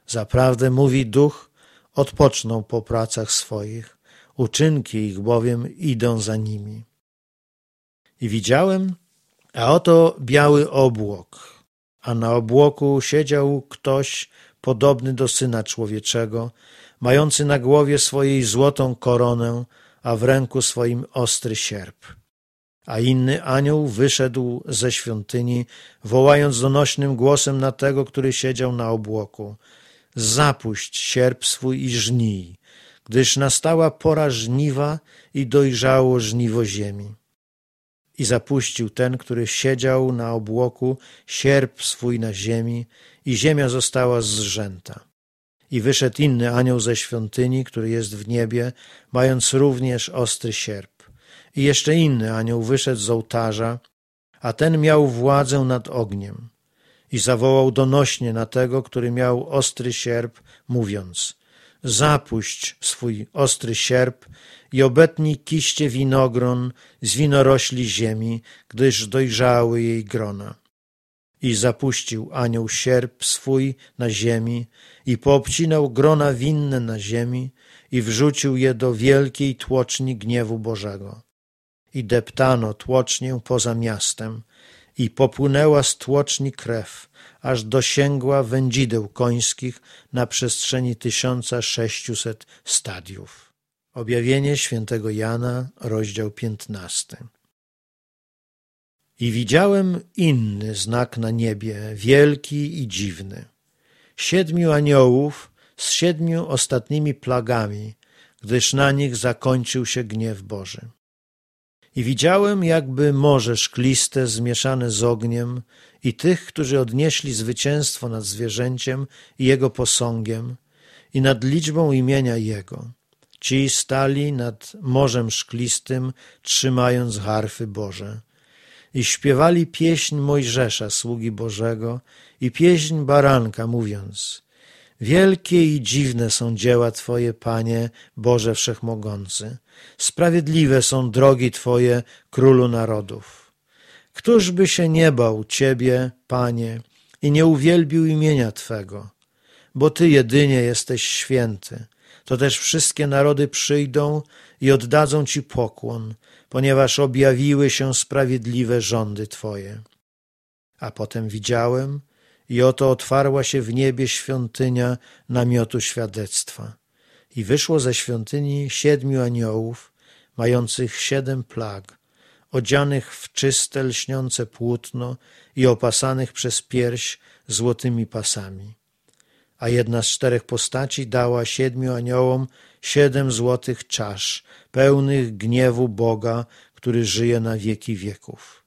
Zaprawdę mówi duch, odpoczną po pracach swoich, uczynki ich bowiem idą za nimi. I widziałem, a oto biały obłok, a na obłoku siedział ktoś podobny do Syna Człowieczego, mający na głowie swojej złotą koronę, a w ręku swoim ostry sierp. A inny anioł wyszedł ze świątyni, wołając donośnym głosem na tego, który siedział na obłoku. Zapuść sierp swój i żnij, gdyż nastała pora żniwa i dojrzało żniwo ziemi. I zapuścił ten, który siedział na obłoku, sierp swój na ziemi i ziemia została zrzęta. I wyszedł inny anioł ze świątyni, który jest w niebie, mając również ostry sierp. I jeszcze inny anioł wyszedł z ołtarza, a ten miał władzę nad ogniem. I zawołał donośnie na tego, który miał ostry sierp, mówiąc: Zapuść swój ostry sierp i obetnij kiście winogron z winorośli ziemi, gdyż dojrzały jej grona. I zapuścił anioł sierp swój na ziemi i poobcinał grona winne na ziemi i wrzucił je do wielkiej tłoczni gniewu Bożego. I deptano tłocznię poza miastem i popłynęła z tłoczni krew, aż dosięgła wędzideł końskich na przestrzeni tysiąca sześciuset stadiów. Objawienie świętego Jana, rozdział piętnasty. I widziałem inny znak na niebie, wielki i dziwny. Siedmiu aniołów z siedmiu ostatnimi plagami, gdyż na nich zakończył się gniew Boży. I widziałem jakby morze szkliste zmieszane z ogniem i tych, którzy odnieśli zwycięstwo nad zwierzęciem i jego posągiem i nad liczbą imienia jego. Ci stali nad morzem szklistym, trzymając harfy Boże i śpiewali pieśń Mojżesza, sługi Bożego, i pieśń baranka, mówiąc: Wielkie i dziwne są dzieła Twoje, Panie, Boże Wszechmogący. Sprawiedliwe są drogi Twoje, Królu Narodów. Któż by się nie bał Ciebie, Panie, i nie uwielbił imienia Twego? Bo Ty jedynie jesteś święty. To też wszystkie narody przyjdą i oddadzą Ci pokłon, ponieważ objawiły się sprawiedliwe rządy Twoje. A potem widziałem, i oto otwarła się w niebie świątynia namiotu świadectwa. I wyszło ze świątyni siedmiu aniołów, mających siedem plag, odzianych w czyste, lśniące płótno i opasanych przez pierś złotymi pasami. A jedna z czterech postaci dała siedmiu aniołom siedem złotych czasz, pełnych gniewu Boga, który żyje na wieki wieków.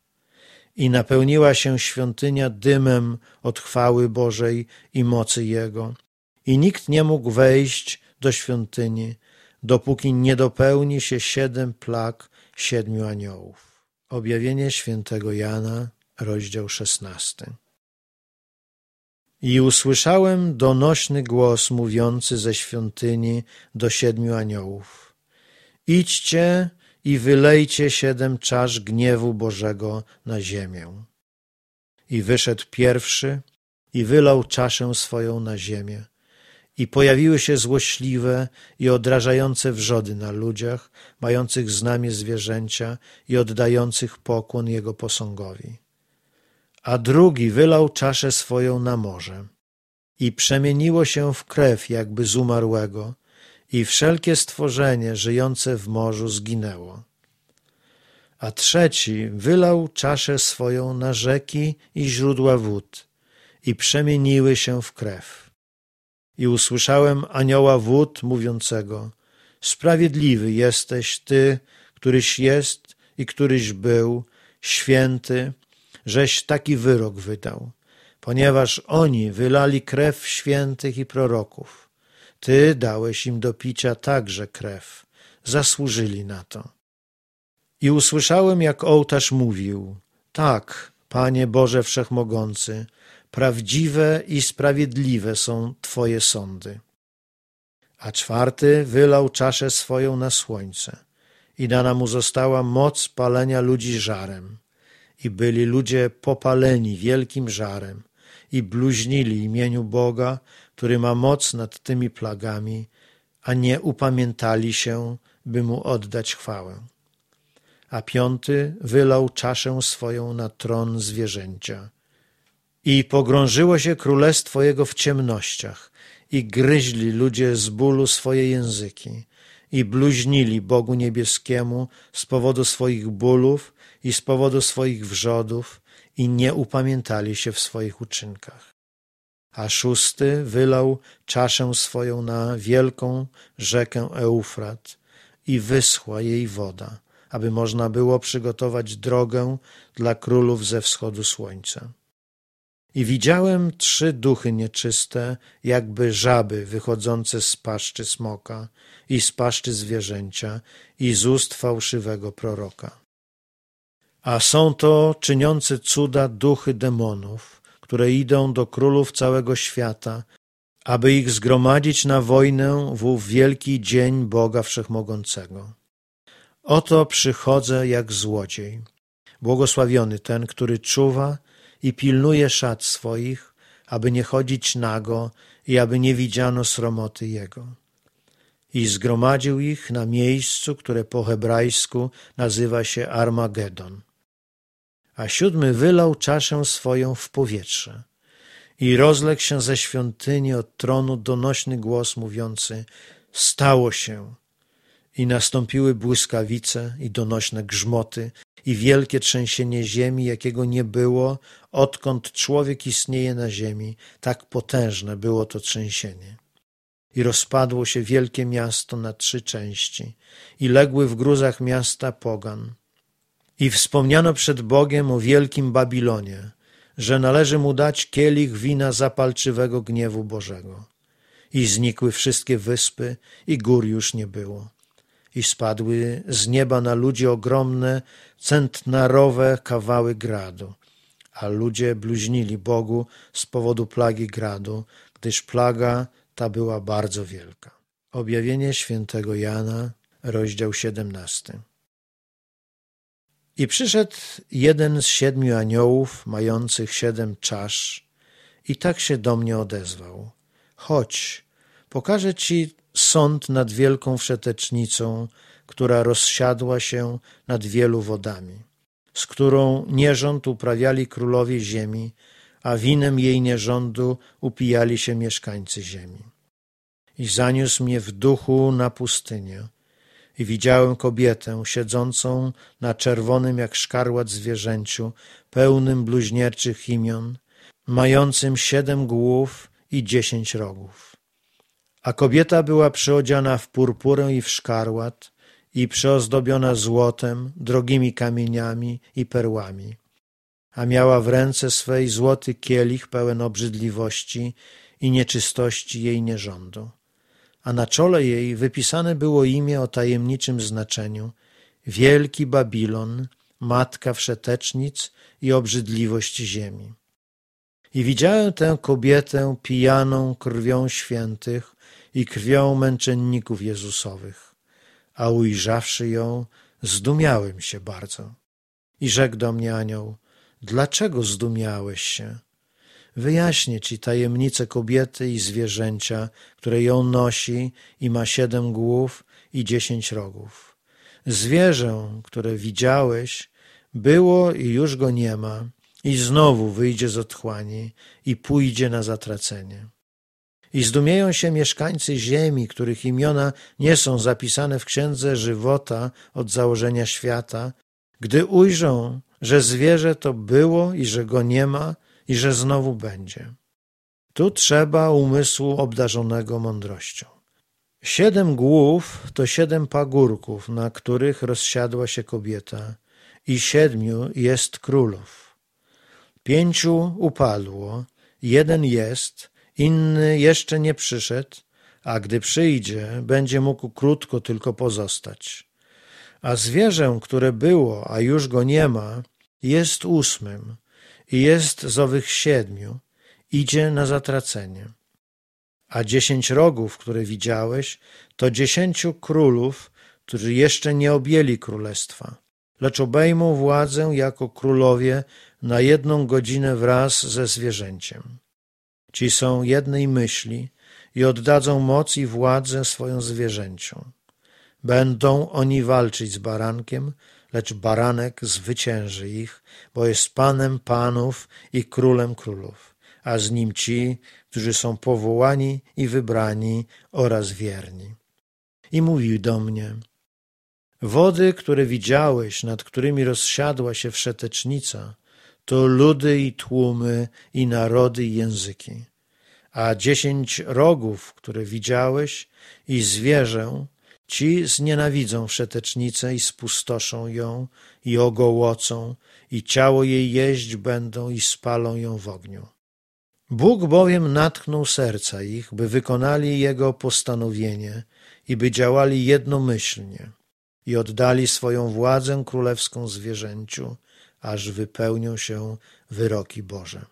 I napełniła się świątynia dymem od chwały Bożej i mocy Jego. I nikt nie mógł wejść do świątyni, dopóki nie dopełni się siedem plag siedmiu aniołów. Objawienie świętego Jana, rozdział szesnasty. I usłyszałem donośny głos mówiący ze świątyni do siedmiu aniołów. Idźcie i wylejcie siedem czasz gniewu Bożego na ziemię. I wyszedł pierwszy i wylał czaszę swoją na ziemię. I pojawiły się złośliwe i odrażające wrzody na ludziach, mających znamie zwierzęcia i oddających pokłon jego posągowi a drugi wylał czaszę swoją na morze. I przemieniło się w krew jakby z umarłego, i wszelkie stworzenie żyjące w morzu zginęło. A trzeci wylał czaszę swoją na rzeki i źródła wód, i przemieniły się w krew. I usłyszałem anioła wód mówiącego: Sprawiedliwy jesteś Ty, któryś jest i któryś był, święty, żeś taki wyrok wydał, ponieważ oni wylali krew świętych i proroków. Ty dałeś im do picia także krew, zasłużyli na to. I usłyszałem, jak ołtarz mówił: Tak, Panie Boże Wszechmogący, prawdziwe i sprawiedliwe są Twoje sądy. A czwarty wylał czaszę swoją na słońce i dana mu została moc palenia ludzi żarem i byli ludzie popaleni wielkim żarem i bluźnili imieniu Boga, który ma moc nad tymi plagami, a nie upamiętali się, by mu oddać chwałę. A piąty wylał czaszę swoją na tron zwierzęcia. I pogrążyło się królestwo jego w ciemnościach i gryźli ludzie z bólu swoje języki i bluźnili Bogu niebieskiemu z powodu swoich bólów i z powodu swoich wrzodów i nie upamiętali się w swoich uczynkach. A szósty wylał czaszę swoją na wielką rzekę Eufrat i wyschła jej woda, aby można było przygotować drogę dla królów ze wschodu słońca. I widziałem trzy duchy nieczyste, jakby żaby wychodzące z paszczy smoka i z paszczy zwierzęcia i z ust fałszywego proroka. A są to czyniące cuda duchy demonów, które idą do królów całego świata, aby ich zgromadzić na wojnę w ów wielki dzień Boga Wszechmogącego. Oto przychodzę jak złodziej. Błogosławiony ten, który czuwa i pilnuje szat swoich, aby nie chodzić nago i aby nie widziano sromoty jego. I zgromadził ich na miejscu, które po hebrajsku nazywa się Armagedon. A siódmy wylał czaszę swoją w powietrze. I rozległ się ze świątyni od tronu donośny głos mówiący: Stało się. I nastąpiły błyskawice i donośne grzmoty i wielkie trzęsienie ziemi, jakiego nie było, odkąd człowiek istnieje na ziemi, tak potężne było to trzęsienie. I rozpadło się wielkie miasto na trzy części, i legły w gruzach miasta pogan. I wspomniano przed Bogiem o wielkim Babilonie, że należy mu dać kielich wina zapalczywego gniewu Bożego. I znikły wszystkie wyspy, i gór już nie było i spadły z nieba na ludzi ogromne, centnarowe kawały gradu. A ludzie bluźnili Bogu z powodu plagi gradu, gdyż plaga ta była bardzo wielka. Objawienie świętego Jana, rozdział 17. I przyszedł jeden z siedmiu aniołów, mających siedem czasz, i tak się do mnie odezwał. Chodź, pokażę ci sąd nad wielką wszetecznicą, która rozsiadła się nad wielu wodami, z którą nierząd uprawiali królowie ziemi, a winem jej nierządu upijali się mieszkańcy ziemi. I zaniósł mnie w duchu na pustynię, i widziałem kobietę siedzącą na czerwonym jak szkarłat zwierzęciu, pełnym bluźnierczych imion, mającym siedem głów i dziesięć rogów a kobieta była przyodziana w purpurę i w szkarłat i przyozdobiona złotem, drogimi kamieniami i perłami. A miała w ręce swej złoty kielich pełen obrzydliwości i nieczystości jej nierządu. A na czole jej wypisane było imię o tajemniczym znaczeniu Wielki Babilon, matka wszetecznic i obrzydliwość ziemi. I widziałem tę kobietę pijaną krwią świętych, i krwią męczenników Jezusowych, a ujrzawszy ją, zdumiałem się bardzo. I rzekł do mnie anioł, dlaczego zdumiałeś się? Wyjaśnię ci tajemnicę kobiety i zwierzęcia, które ją nosi i ma siedem głów i dziesięć rogów. Zwierzę, które widziałeś, było i już go nie ma, i znowu wyjdzie z otchłani i pójdzie na zatracenie. I zdumieją się mieszkańcy ziemi, których imiona nie są zapisane w księdze żywota od założenia świata, gdy ujrzą, że zwierzę to było i że go nie ma i że znowu będzie. Tu trzeba umysłu obdarzonego mądrością. Siedem głów to siedem pagórków, na których rozsiadła się kobieta, i siedmiu jest królów. Pięciu upadło, jeden jest, Inny jeszcze nie przyszedł, a gdy przyjdzie, będzie mógł krótko tylko pozostać. A zwierzę, które było, a już go nie ma, jest ósmym i jest z owych siedmiu, idzie na zatracenie. A dziesięć rogów, które widziałeś, to dziesięciu królów, którzy jeszcze nie objęli królestwa, lecz obejmą władzę jako królowie na jedną godzinę wraz ze zwierzęciem. Ci są jednej myśli i oddadzą moc i władzę swoją zwierzęciom. Będą oni walczyć z barankiem, lecz baranek zwycięży ich, bo jest Panem Panów i Królem Królów, a z nim ci, którzy są powołani i wybrani oraz wierni. I mówił do mnie, wody, które widziałeś, nad którymi rozsiadła się wszetecznica, to ludy i tłumy i narody i języki. A dziesięć rogów, które widziałeś i zwierzę, Ci znienawidzą wszetecznicę i spustoszą ją i ogołocą i ciało jej jeść będą i spalą ją w ogniu. Bóg bowiem natknął serca ich, by wykonali Jego postanowienie i by działali jednomyślnie i oddali swoją władzę królewską zwierzęciu, aż wypełnią się wyroki Boże.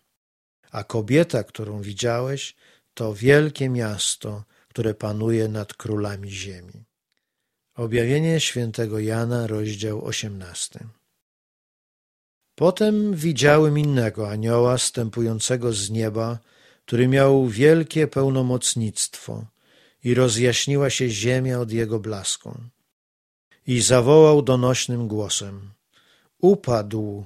A kobieta, którą widziałeś, to wielkie miasto, które panuje nad królami ziemi. Objawienie świętego Jana, rozdział 18. Potem widziałem innego anioła stępującego z nieba, który miał wielkie pełnomocnictwo i rozjaśniła się ziemia od jego blasku. I zawołał donośnym głosem: Upadł,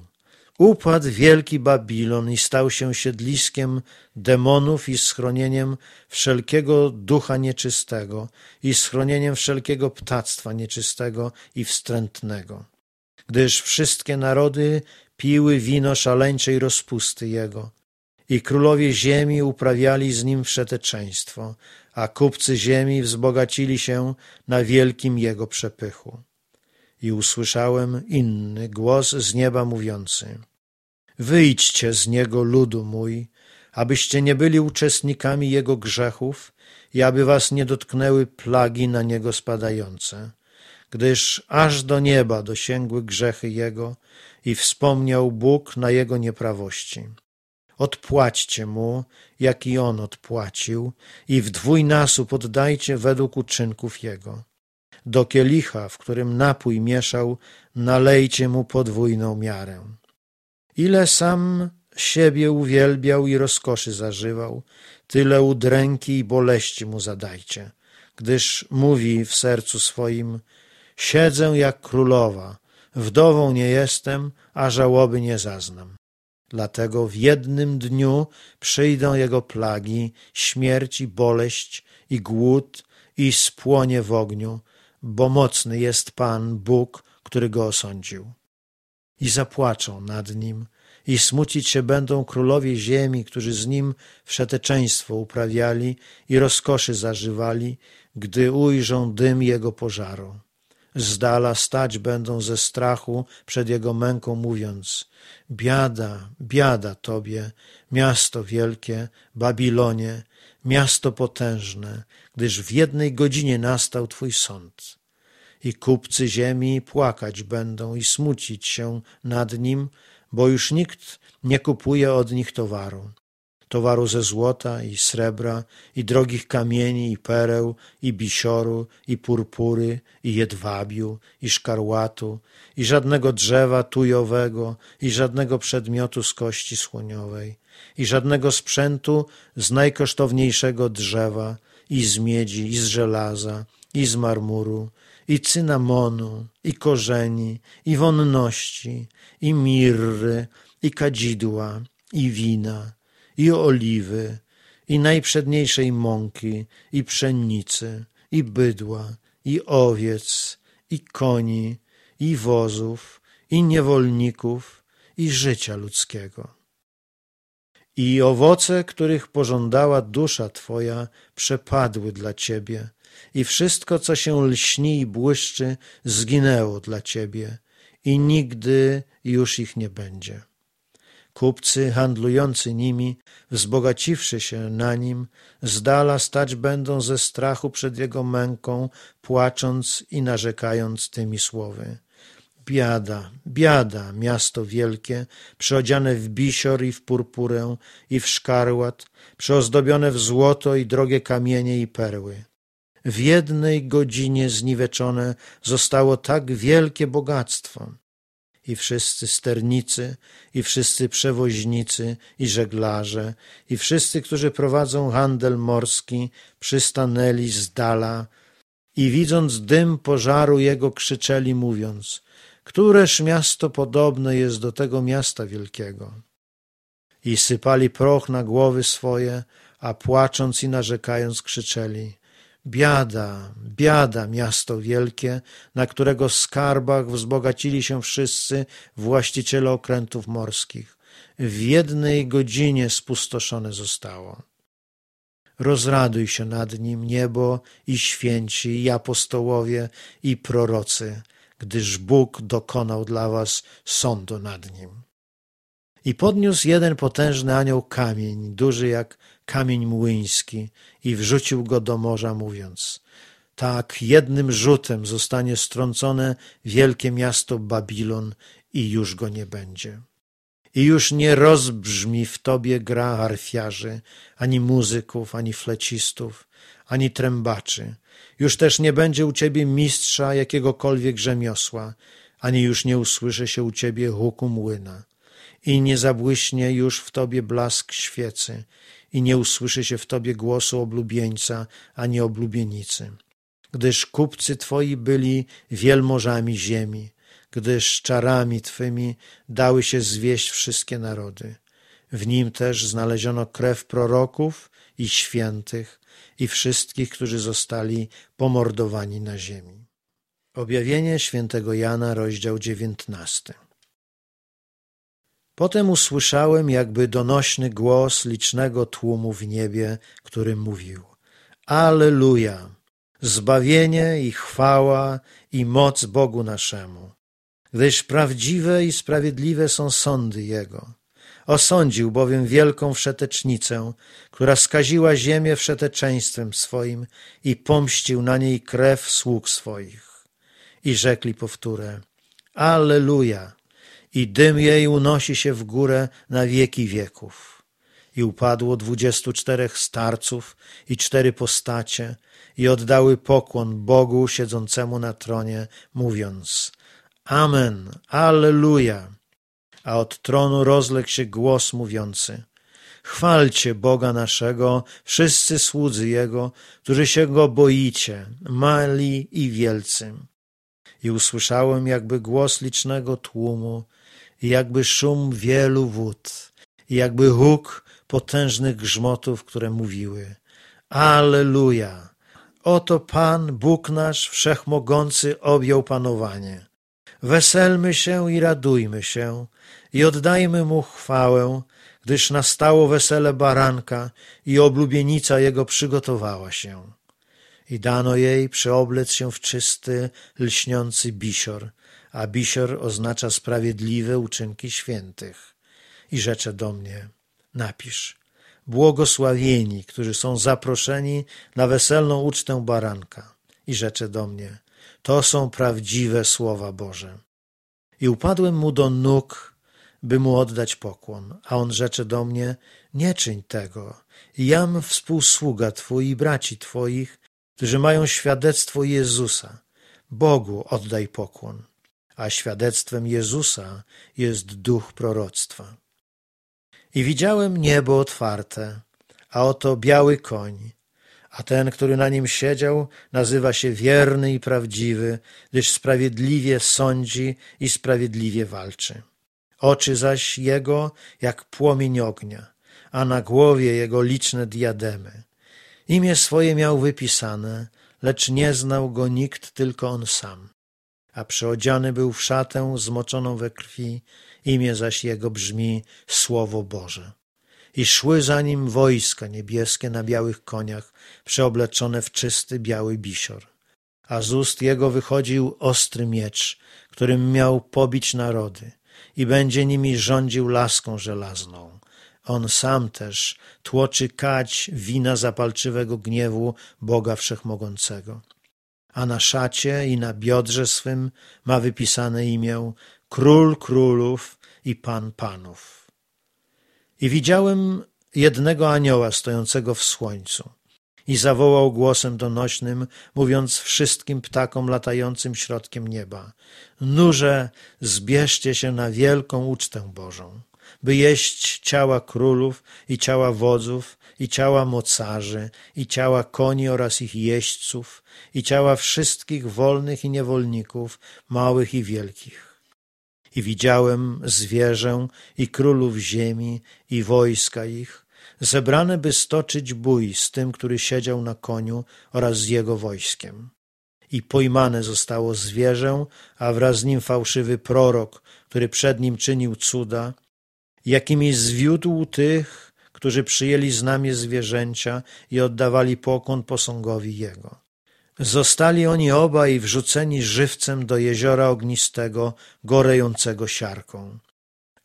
Upadł wielki Babilon i stał się siedliskiem demonów i schronieniem wszelkiego ducha nieczystego i schronieniem wszelkiego ptactwa nieczystego i wstrętnego. Gdyż wszystkie narody piły wino szaleńczej rozpusty jego i królowie ziemi uprawiali z nim wszeteczeństwo, a kupcy ziemi wzbogacili się na wielkim jego przepychu. I usłyszałem inny głos z nieba mówiący: Wyjdźcie z niego, ludu mój, abyście nie byli uczestnikami jego grzechów i aby was nie dotknęły plagi na niego spadające, gdyż aż do nieba dosięgły grzechy jego i wspomniał Bóg na jego nieprawości. Odpłaćcie mu, jak i on odpłacił, i w dwójnasób oddajcie według uczynków jego. Do kielicha, w którym napój mieszał, nalejcie mu podwójną miarę. Ile sam siebie uwielbiał i rozkoszy zażywał, tyle udręki i boleści mu zadajcie, gdyż mówi w sercu swoim, siedzę jak królowa, wdową nie jestem, a żałoby nie zaznam. Dlatego w jednym dniu przyjdą jego plagi, śmierć i boleść i głód i spłonie w ogniu, bo mocny jest Pan Bóg, który go osądził i zapłaczą nad nim, i smucić się będą królowie ziemi, którzy z nim wszeteczeństwo uprawiali i rozkoszy zażywali, gdy ujrzą dym jego pożaru. Z dala stać będą ze strachu przed jego męką, mówiąc: Biada, biada tobie, miasto wielkie, Babilonie, miasto potężne, gdyż w jednej godzinie nastał twój sąd i kupcy ziemi płakać będą i smucić się nad nim, bo już nikt nie kupuje od nich towaru. Towaru ze złota i srebra, i drogich kamieni, i pereł, i bisioru, i purpury, i jedwabiu, i szkarłatu, i żadnego drzewa tujowego, i żadnego przedmiotu z kości słoniowej, i żadnego sprzętu z najkosztowniejszego drzewa, i z miedzi, i z żelaza, i z marmuru, i cynamonu, i korzeni, i wonności, i mirry, i kadzidła, i wina, i oliwy, i najprzedniejszej mąki, i pszenicy, i bydła, i owiec, i koni, i wozów, i niewolników, i życia ludzkiego. I owoce, których pożądała dusza Twoja, przepadły dla Ciebie, i wszystko, co się lśni i błyszczy, zginęło dla ciebie i nigdy już ich nie będzie. Kupcy handlujący nimi, wzbogaciwszy się na nim, z dala stać będą ze strachu przed jego męką, płacząc i narzekając tymi słowy. Biada, biada, miasto wielkie, przyodziane w bisior i w purpurę i w szkarłat, przeozdobione w złoto i drogie kamienie i perły w jednej godzinie zniweczone zostało tak wielkie bogactwo. I wszyscy sternicy, i wszyscy przewoźnicy, i żeglarze, i wszyscy, którzy prowadzą handel morski, przystanęli z dala i widząc dym pożaru jego krzyczeli, mówiąc: Któreż miasto podobne jest do tego miasta wielkiego? I sypali proch na głowy swoje, a płacząc i narzekając krzyczeli Biada, biada, miasto wielkie, na którego skarbach wzbogacili się wszyscy właściciele okrętów morskich. W jednej godzinie spustoszone zostało. Rozraduj się nad nim niebo i święci, i apostołowie, i prorocy, gdyż Bóg dokonał dla was sądu nad nim. I podniósł jeden potężny anioł kamień, duży jak kamień młyński, i wrzucił go do morza, mówiąc: Tak, jednym rzutem zostanie strącone wielkie miasto Babilon, i już go nie będzie. I już nie rozbrzmi w tobie gra harfiarzy, ani muzyków, ani flecistów, ani trębaczy. Już też nie będzie u ciebie mistrza jakiegokolwiek rzemiosła, ani już nie usłyszy się u ciebie huku młyna. I nie zabłyśnie już w tobie blask świecy, i nie usłyszy się w tobie głosu oblubieńca, ani oblubienicy. Gdyż kupcy twoi byli wielmożami ziemi, gdyż czarami Twymi dały się zwieść wszystkie narody. W nim też znaleziono krew proroków i świętych i wszystkich, którzy zostali pomordowani na ziemi. Objawienie świętego Jana, rozdział dziewiętnasty. Potem usłyszałem jakby donośny głos licznego tłumu w niebie, który mówił Alleluja! Zbawienie i chwała i moc Bogu naszemu, gdyż prawdziwe i sprawiedliwe są sądy Jego. Osądził bowiem wielką wszetecznicę, która skaziła ziemię wszeteczeństwem swoim i pomścił na niej krew sług swoich. I rzekli powtórę, Alleluja! I dym jej unosi się w górę na wieki wieków. I upadło dwudziestu czterech starców i cztery postacie i oddały pokłon Bogu siedzącemu na tronie, mówiąc Amen, Alleluja. A od tronu rozległ się głos mówiący Chwalcie Boga naszego, wszyscy słudzy Jego, którzy się Go boicie, mali i wielcy. I usłyszałem jakby głos licznego tłumu, jakby szum wielu wód, jakby huk potężnych grzmotów, które mówiły Alleluja! Oto Pan, Bóg nasz, Wszechmogący objął panowanie. Weselmy się i radujmy się i oddajmy Mu chwałę, gdyż nastało wesele baranka i oblubienica Jego przygotowała się. I dano jej przeoblec się w czysty, lśniący bisior, a bisior oznacza sprawiedliwe uczynki świętych. I rzecze do mnie, napisz, błogosławieni, którzy są zaproszeni na weselną ucztę baranka. I rzecze do mnie, to są prawdziwe słowa Boże. I upadłem mu do nóg, by mu oddać pokłon, a on rzecze do mnie, nie czyń tego. Jam współsługa Twój i braci Twoich, którzy mają świadectwo Jezusa. Bogu oddaj pokłon, a świadectwem Jezusa jest duch proroctwa. I widziałem niebo otwarte, a oto biały koń, a ten, który na nim siedział, nazywa się wierny i prawdziwy, gdyż sprawiedliwie sądzi i sprawiedliwie walczy. Oczy zaś jego jak płomień ognia, a na głowie jego liczne diademy. Imię swoje miał wypisane, lecz nie znał go nikt, tylko on sam. A przyodziany był w szatę zmoczoną we krwi, imię zaś jego brzmi Słowo Boże. I szły za nim wojska niebieskie na białych koniach, przeobleczone w czysty biały bisior. A z ust jego wychodził ostry miecz, którym miał pobić narody i będzie nimi rządził laską żelazną. On sam też tłoczy kać wina zapalczywego gniewu Boga Wszechmogącego. A na szacie i na biodrze swym ma wypisane imię Król Królów i Pan Panów. I widziałem jednego anioła stojącego w słońcu i zawołał głosem donośnym, mówiąc wszystkim ptakom latającym środkiem nieba: Nurze, zbierzcie się na wielką ucztę Bożą by jeść ciała królów i ciała wodzów i ciała mocarzy i ciała koni oraz ich jeźdźców i ciała wszystkich wolnych i niewolników, małych i wielkich. I widziałem zwierzę i królów ziemi i wojska ich, zebrane by stoczyć bój z tym, który siedział na koniu oraz z jego wojskiem. I pojmane zostało zwierzę, a wraz z nim fałszywy prorok, który przed nim czynił cuda, jakimi zwiódł tych, którzy przyjęli znamie zwierzęcia i oddawali pokłon posągowi jego. Zostali oni obaj wrzuceni żywcem do jeziora ognistego, gorejącego siarką,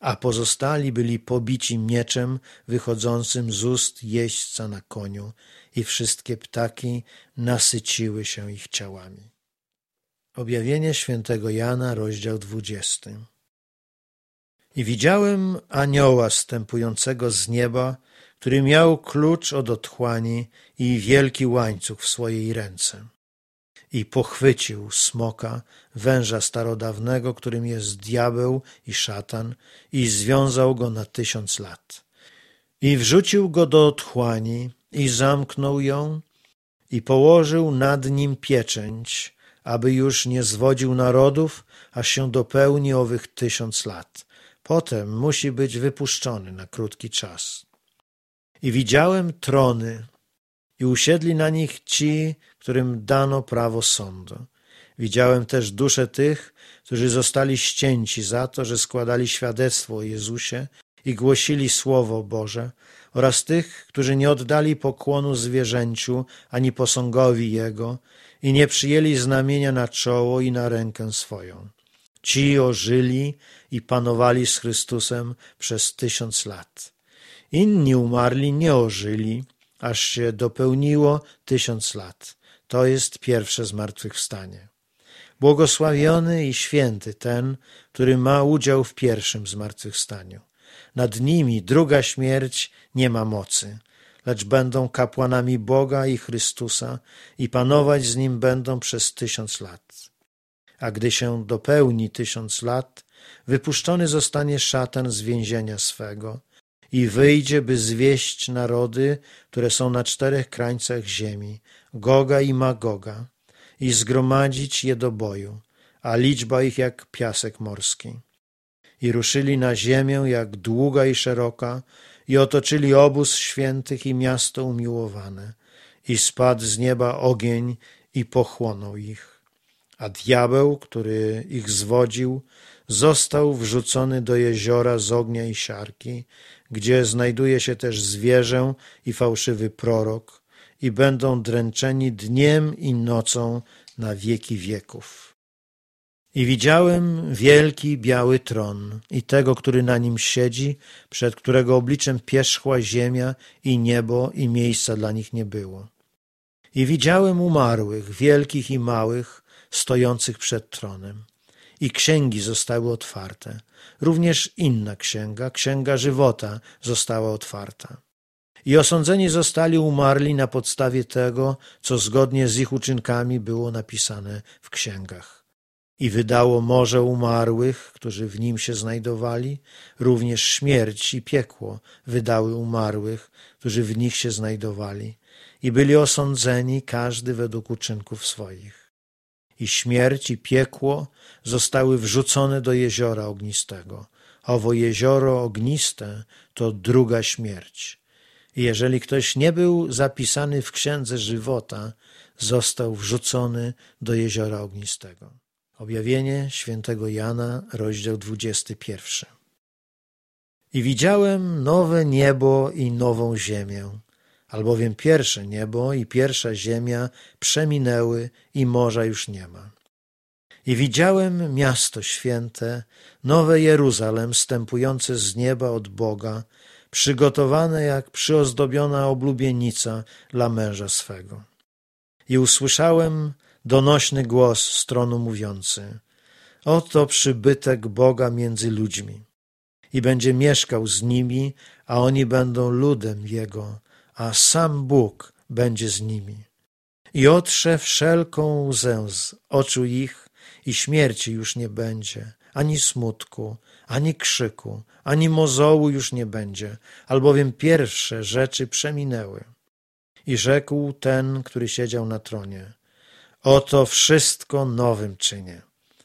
a pozostali byli pobici mieczem wychodzącym z ust jeźdźca na koniu i wszystkie ptaki nasyciły się ich ciałami. Objawienie świętego Jana, rozdział dwudziesty. I widziałem anioła stępującego z nieba, który miał klucz od otchłani i wielki łańcuch w swojej ręce. I pochwycił smoka, węża starodawnego, którym jest diabeł i szatan, i związał go na tysiąc lat. I wrzucił go do otchłani i zamknął ją i położył nad nim pieczęć, aby już nie zwodził narodów, aż się dopełni owych tysiąc lat. Potem musi być wypuszczony na krótki czas. I widziałem trony, i usiedli na nich ci, którym dano prawo sądu. Widziałem też dusze tych, którzy zostali ścięci za to, że składali świadectwo o Jezusie i głosili Słowo Boże, oraz tych, którzy nie oddali pokłonu zwierzęciu ani posągowi Jego i nie przyjęli znamienia na czoło i na rękę swoją. Ci ożyli i panowali z Chrystusem przez tysiąc lat. Inni umarli nie ożyli, aż się dopełniło tysiąc lat. To jest pierwsze zmartwychwstanie. Błogosławiony i święty ten, który ma udział w pierwszym zmartwychwstaniu. Nad nimi druga śmierć nie ma mocy, lecz będą kapłanami Boga i Chrystusa i panować z nim będą przez tysiąc lat. A gdy się dopełni tysiąc lat, wypuszczony zostanie szatan z więzienia swego i wyjdzie, by zwieść narody, które są na czterech krańcach ziemi, Goga i Magoga, i zgromadzić je do boju, a liczba ich jak piasek morski. I ruszyli na ziemię jak długa i szeroka, i otoczyli obóz świętych i miasto umiłowane, i spadł z nieba ogień i pochłonął ich. A diabeł, który ich zwodził, został wrzucony do jeziora z ognia i siarki, gdzie znajduje się też zwierzę i fałszywy prorok, i będą dręczeni dniem i nocą na wieki wieków. I widziałem wielki biały tron i tego, który na nim siedzi, przed którego obliczem pierzchła ziemia i niebo i miejsca dla nich nie było. I widziałem umarłych, wielkich i małych, stojących przed tronem. I księgi zostały otwarte. Również inna księga, księga żywota, została otwarta. I osądzeni zostali umarli na podstawie tego, co zgodnie z ich uczynkami było napisane w księgach. I wydało morze umarłych, którzy w nim się znajdowali, również śmierć i piekło wydały umarłych, którzy w nich się znajdowali, i byli osądzeni każdy według uczynków swoich. I śmierć i piekło zostały wrzucone do jeziora ognistego. Owo jezioro ogniste to druga śmierć. I jeżeli ktoś nie był zapisany w księdze żywota, został wrzucony do jeziora ognistego. Objawienie świętego Jana, rozdział 21. I widziałem nowe niebo i nową ziemię, albowiem pierwsze niebo i pierwsza ziemia przeminęły i morza już nie ma. I widziałem miasto święte, nowe Jeruzalem, stępujące z nieba od Boga, przygotowane jak przyozdobiona oblubienica dla męża swego. I usłyszałem donośny głos stronu mówiący: Oto przybytek Boga między ludźmi. I będzie mieszkał z nimi, a oni będą ludem Jego, a sam Bóg będzie z nimi. I otrze wszelką łzę z oczu ich, i śmierci już nie będzie, ani smutku, ani krzyku, ani mozołu już nie będzie, albowiem pierwsze rzeczy przeminęły. I rzekł ten, który siedział na tronie: Oto wszystko nowym czynię.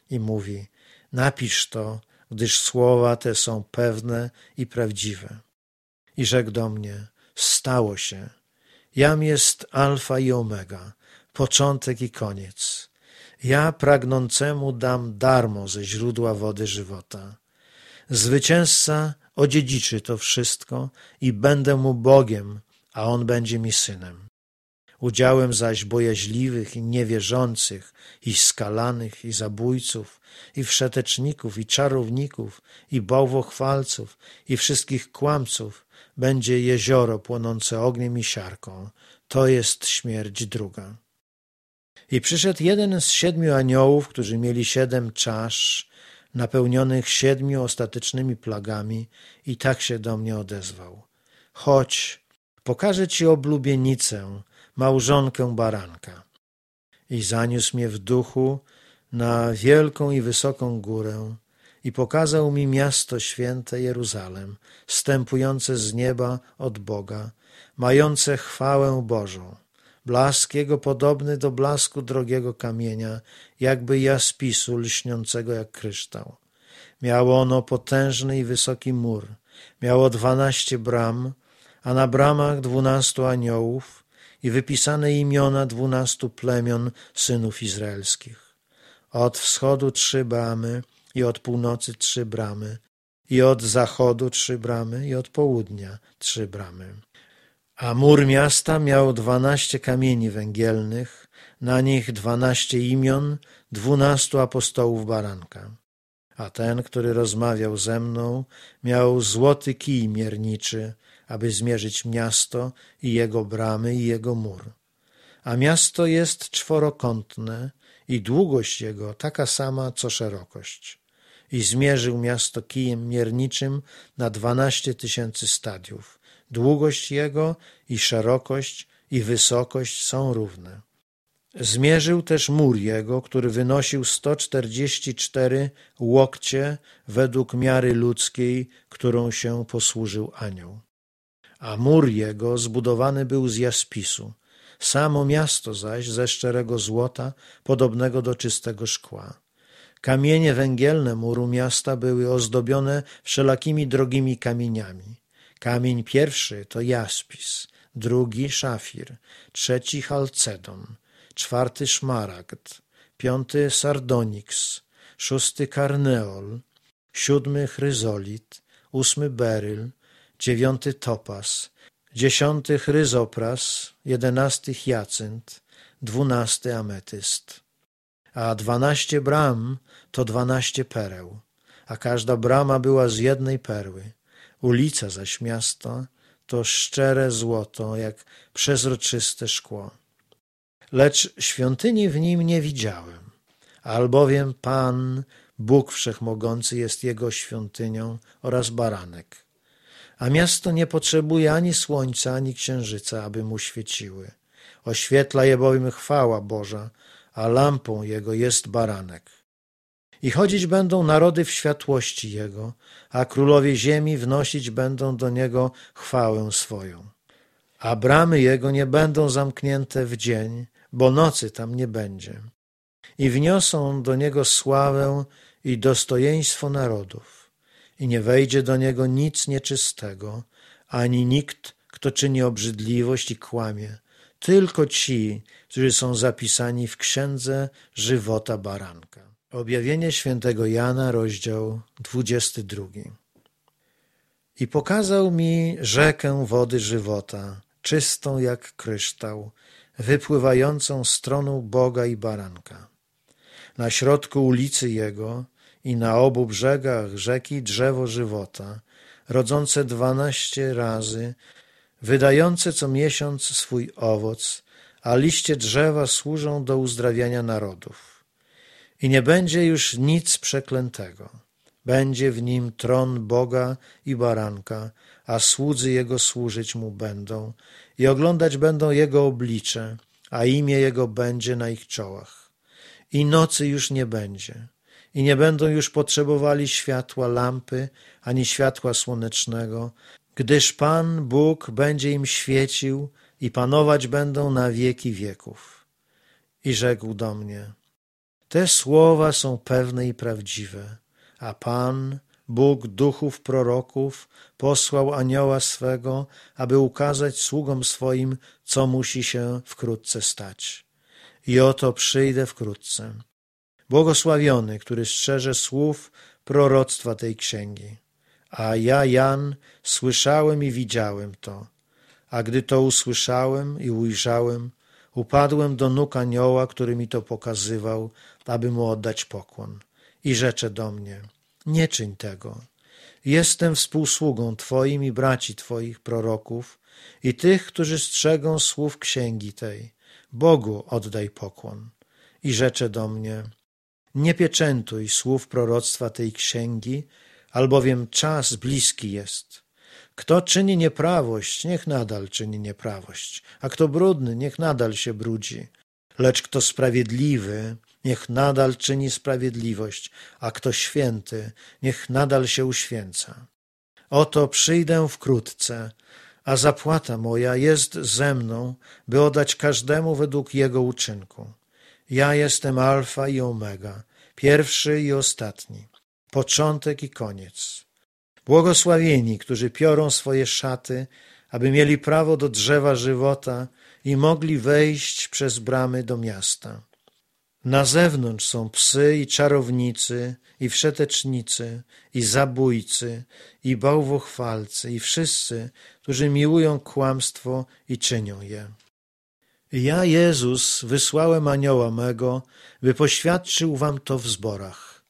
I mówi: Napisz to, gdyż słowa te są pewne i prawdziwe. I rzekł do mnie, stało się. Jam jest alfa i omega, początek i koniec. Ja pragnącemu dam darmo ze źródła wody żywota. Zwycięzca odziedziczy to wszystko i będę mu Bogiem, a on będzie mi synem. Udziałem zaś bojaźliwych i niewierzących, i skalanych, i zabójców, i wszeteczników, i czarowników, i bałwochwalców, i wszystkich kłamców będzie jezioro płonące ogniem i siarką. To jest śmierć druga. I przyszedł jeden z siedmiu aniołów, którzy mieli siedem czasz, napełnionych siedmiu ostatecznymi plagami, i tak się do mnie odezwał. Chodź, pokażę ci oblubienicę, małżonkę baranka. I zaniósł mnie w duchu na wielką i wysoką górę i pokazał mi miasto święte Jeruzalem, stępujące z nieba od Boga, mające chwałę Bożą. Blask jego podobny do blasku drogiego kamienia, jakby jaspisu lśniącego jak kryształ. Miało ono potężny i wysoki mur, miało dwanaście bram, a na bramach dwunastu aniołów, i wypisane imiona dwunastu plemion synów izraelskich. Od wschodu trzy bramy i od północy trzy bramy i od zachodu trzy bramy i od południa trzy bramy. A mur miasta miał dwanaście kamieni węgielnych, na nich dwanaście imion dwunastu apostołów baranka. A ten, który rozmawiał ze mną, miał złoty kij mierniczy, aby zmierzyć miasto i jego bramy i jego mur. A miasto jest czworokątne i długość jego taka sama, co szerokość. I zmierzył miasto kijem mierniczym na dwanaście tysięcy stadiów. Długość jego i szerokość i wysokość są równe. Zmierzył też mur jego, który wynosił sto czterdzieści cztery łokcie według miary ludzkiej, którą się posłużył anioł a mur jego zbudowany był z jaspisu, samo miasto zaś ze szczerego złota, podobnego do czystego szkła. Kamienie węgielne muru miasta były ozdobione wszelakimi drogimi kamieniami. Kamień pierwszy to jaspis, drugi szafir, trzeci chalcedon, czwarty szmaragd, piąty sardoniks, szósty karneol, siódmy chryzolit, ósmy beryl, dziewiąty topas, dziesiąty chryzopras, jedenasty hiacynt, dwunasty ametyst. A dwanaście bram to dwanaście pereł, a każda brama była z jednej perły. Ulica zaś miasta to szczere złoto, jak przezroczyste szkło. Lecz świątyni w nim nie widziałem, albowiem Pan, Bóg Wszechmogący jest jego świątynią oraz baranek a miasto nie potrzebuje ani słońca, ani księżyca, aby mu świeciły. Oświetla je bowiem chwała Boża, a lampą jego jest baranek. I chodzić będą narody w światłości jego, a królowie ziemi wnosić będą do niego chwałę swoją. A bramy jego nie będą zamknięte w dzień, bo nocy tam nie będzie. I wniosą do niego sławę i dostojeństwo narodów i nie wejdzie do niego nic nieczystego, ani nikt, kto czyni obrzydliwość i kłamie, tylko ci, którzy są zapisani w księdze żywota baranka. Objawienie świętego Jana, rozdział 22. I pokazał mi rzekę wody żywota, czystą jak kryształ, wypływającą stroną Boga i baranka. Na środku ulicy jego i na obu brzegach rzeki drzewo żywota, rodzące dwanaście razy, wydające co miesiąc swój owoc, a liście drzewa służą do uzdrawiania narodów. I nie będzie już nic przeklętego. Będzie w nim tron Boga i baranka, a słudzy Jego służyć Mu będą i oglądać będą Jego oblicze, a imię Jego będzie na ich czołach. I nocy już nie będzie i nie będą już potrzebowali światła lampy ani światła słonecznego, gdyż Pan Bóg będzie im świecił i panować będą na wieki wieków. I rzekł do mnie: Te słowa są pewne i prawdziwe. A Pan, Bóg duchów proroków, posłał anioła swego, aby ukazać sługom swoim, co musi się wkrótce stać. I oto przyjdę wkrótce. Błogosławiony, który strzeże słów proroctwa tej księgi. A ja, Jan, słyszałem i widziałem to. A gdy to usłyszałem i ujrzałem, upadłem do nóg anioła, który mi to pokazywał, aby mu oddać pokłon. I rzecze do mnie, nie czyń tego. Jestem współsługą Twoim i braci Twoich proroków i tych, którzy strzegą słów księgi tej. Bogu oddaj pokłon. I rzecze do mnie, nie pieczętuj słów proroctwa tej księgi, albowiem czas bliski jest. Kto czyni nieprawość, niech nadal czyni nieprawość, a kto brudny, niech nadal się brudzi. Lecz kto sprawiedliwy, niech nadal czyni sprawiedliwość, a kto święty, niech nadal się uświęca. Oto przyjdę wkrótce, a zapłata moja jest ze mną, by oddać każdemu według jego uczynku. Ja jestem Alfa i Omega, pierwszy i ostatni, początek i koniec. Błogosławieni, którzy piorą swoje szaty, aby mieli prawo do drzewa żywota i mogli wejść przez bramy do miasta. Na zewnątrz są psy i czarownicy, i wszetecznicy, i zabójcy, i bałwochwalcy, i wszyscy, którzy miłują kłamstwo i czynią je. Ja, Jezus, wysłałem anioła mego, by poświadczył wam to w zborach.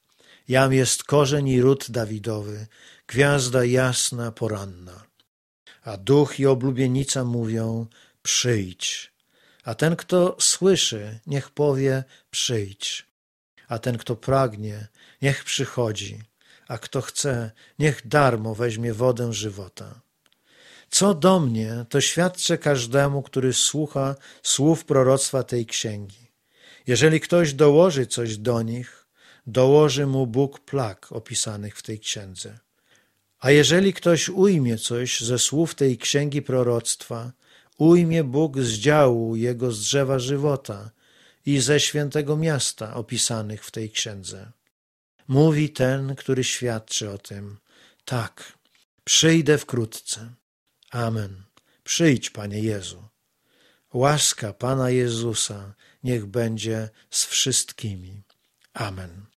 Jam jest korzeń i ród Dawidowy, gwiazda jasna, poranna. A duch i oblubienica mówią, przyjdź. A ten, kto słyszy, niech powie, przyjdź. A ten, kto pragnie, niech przychodzi. A kto chce, niech darmo weźmie wodę żywota. Co do mnie, to świadczę każdemu, który słucha słów proroctwa tej księgi. Jeżeli ktoś dołoży coś do nich, dołoży mu Bóg plag opisanych w tej księdze. A jeżeli ktoś ujmie coś ze słów tej księgi proroctwa, ujmie Bóg z działu jego z drzewa żywota i ze świętego miasta opisanych w tej księdze. Mówi ten, który świadczy o tym: Tak, przyjdę wkrótce. Amen. Przyjdź, Panie Jezu. Łaska Pana Jezusa niech będzie z wszystkimi. Amen.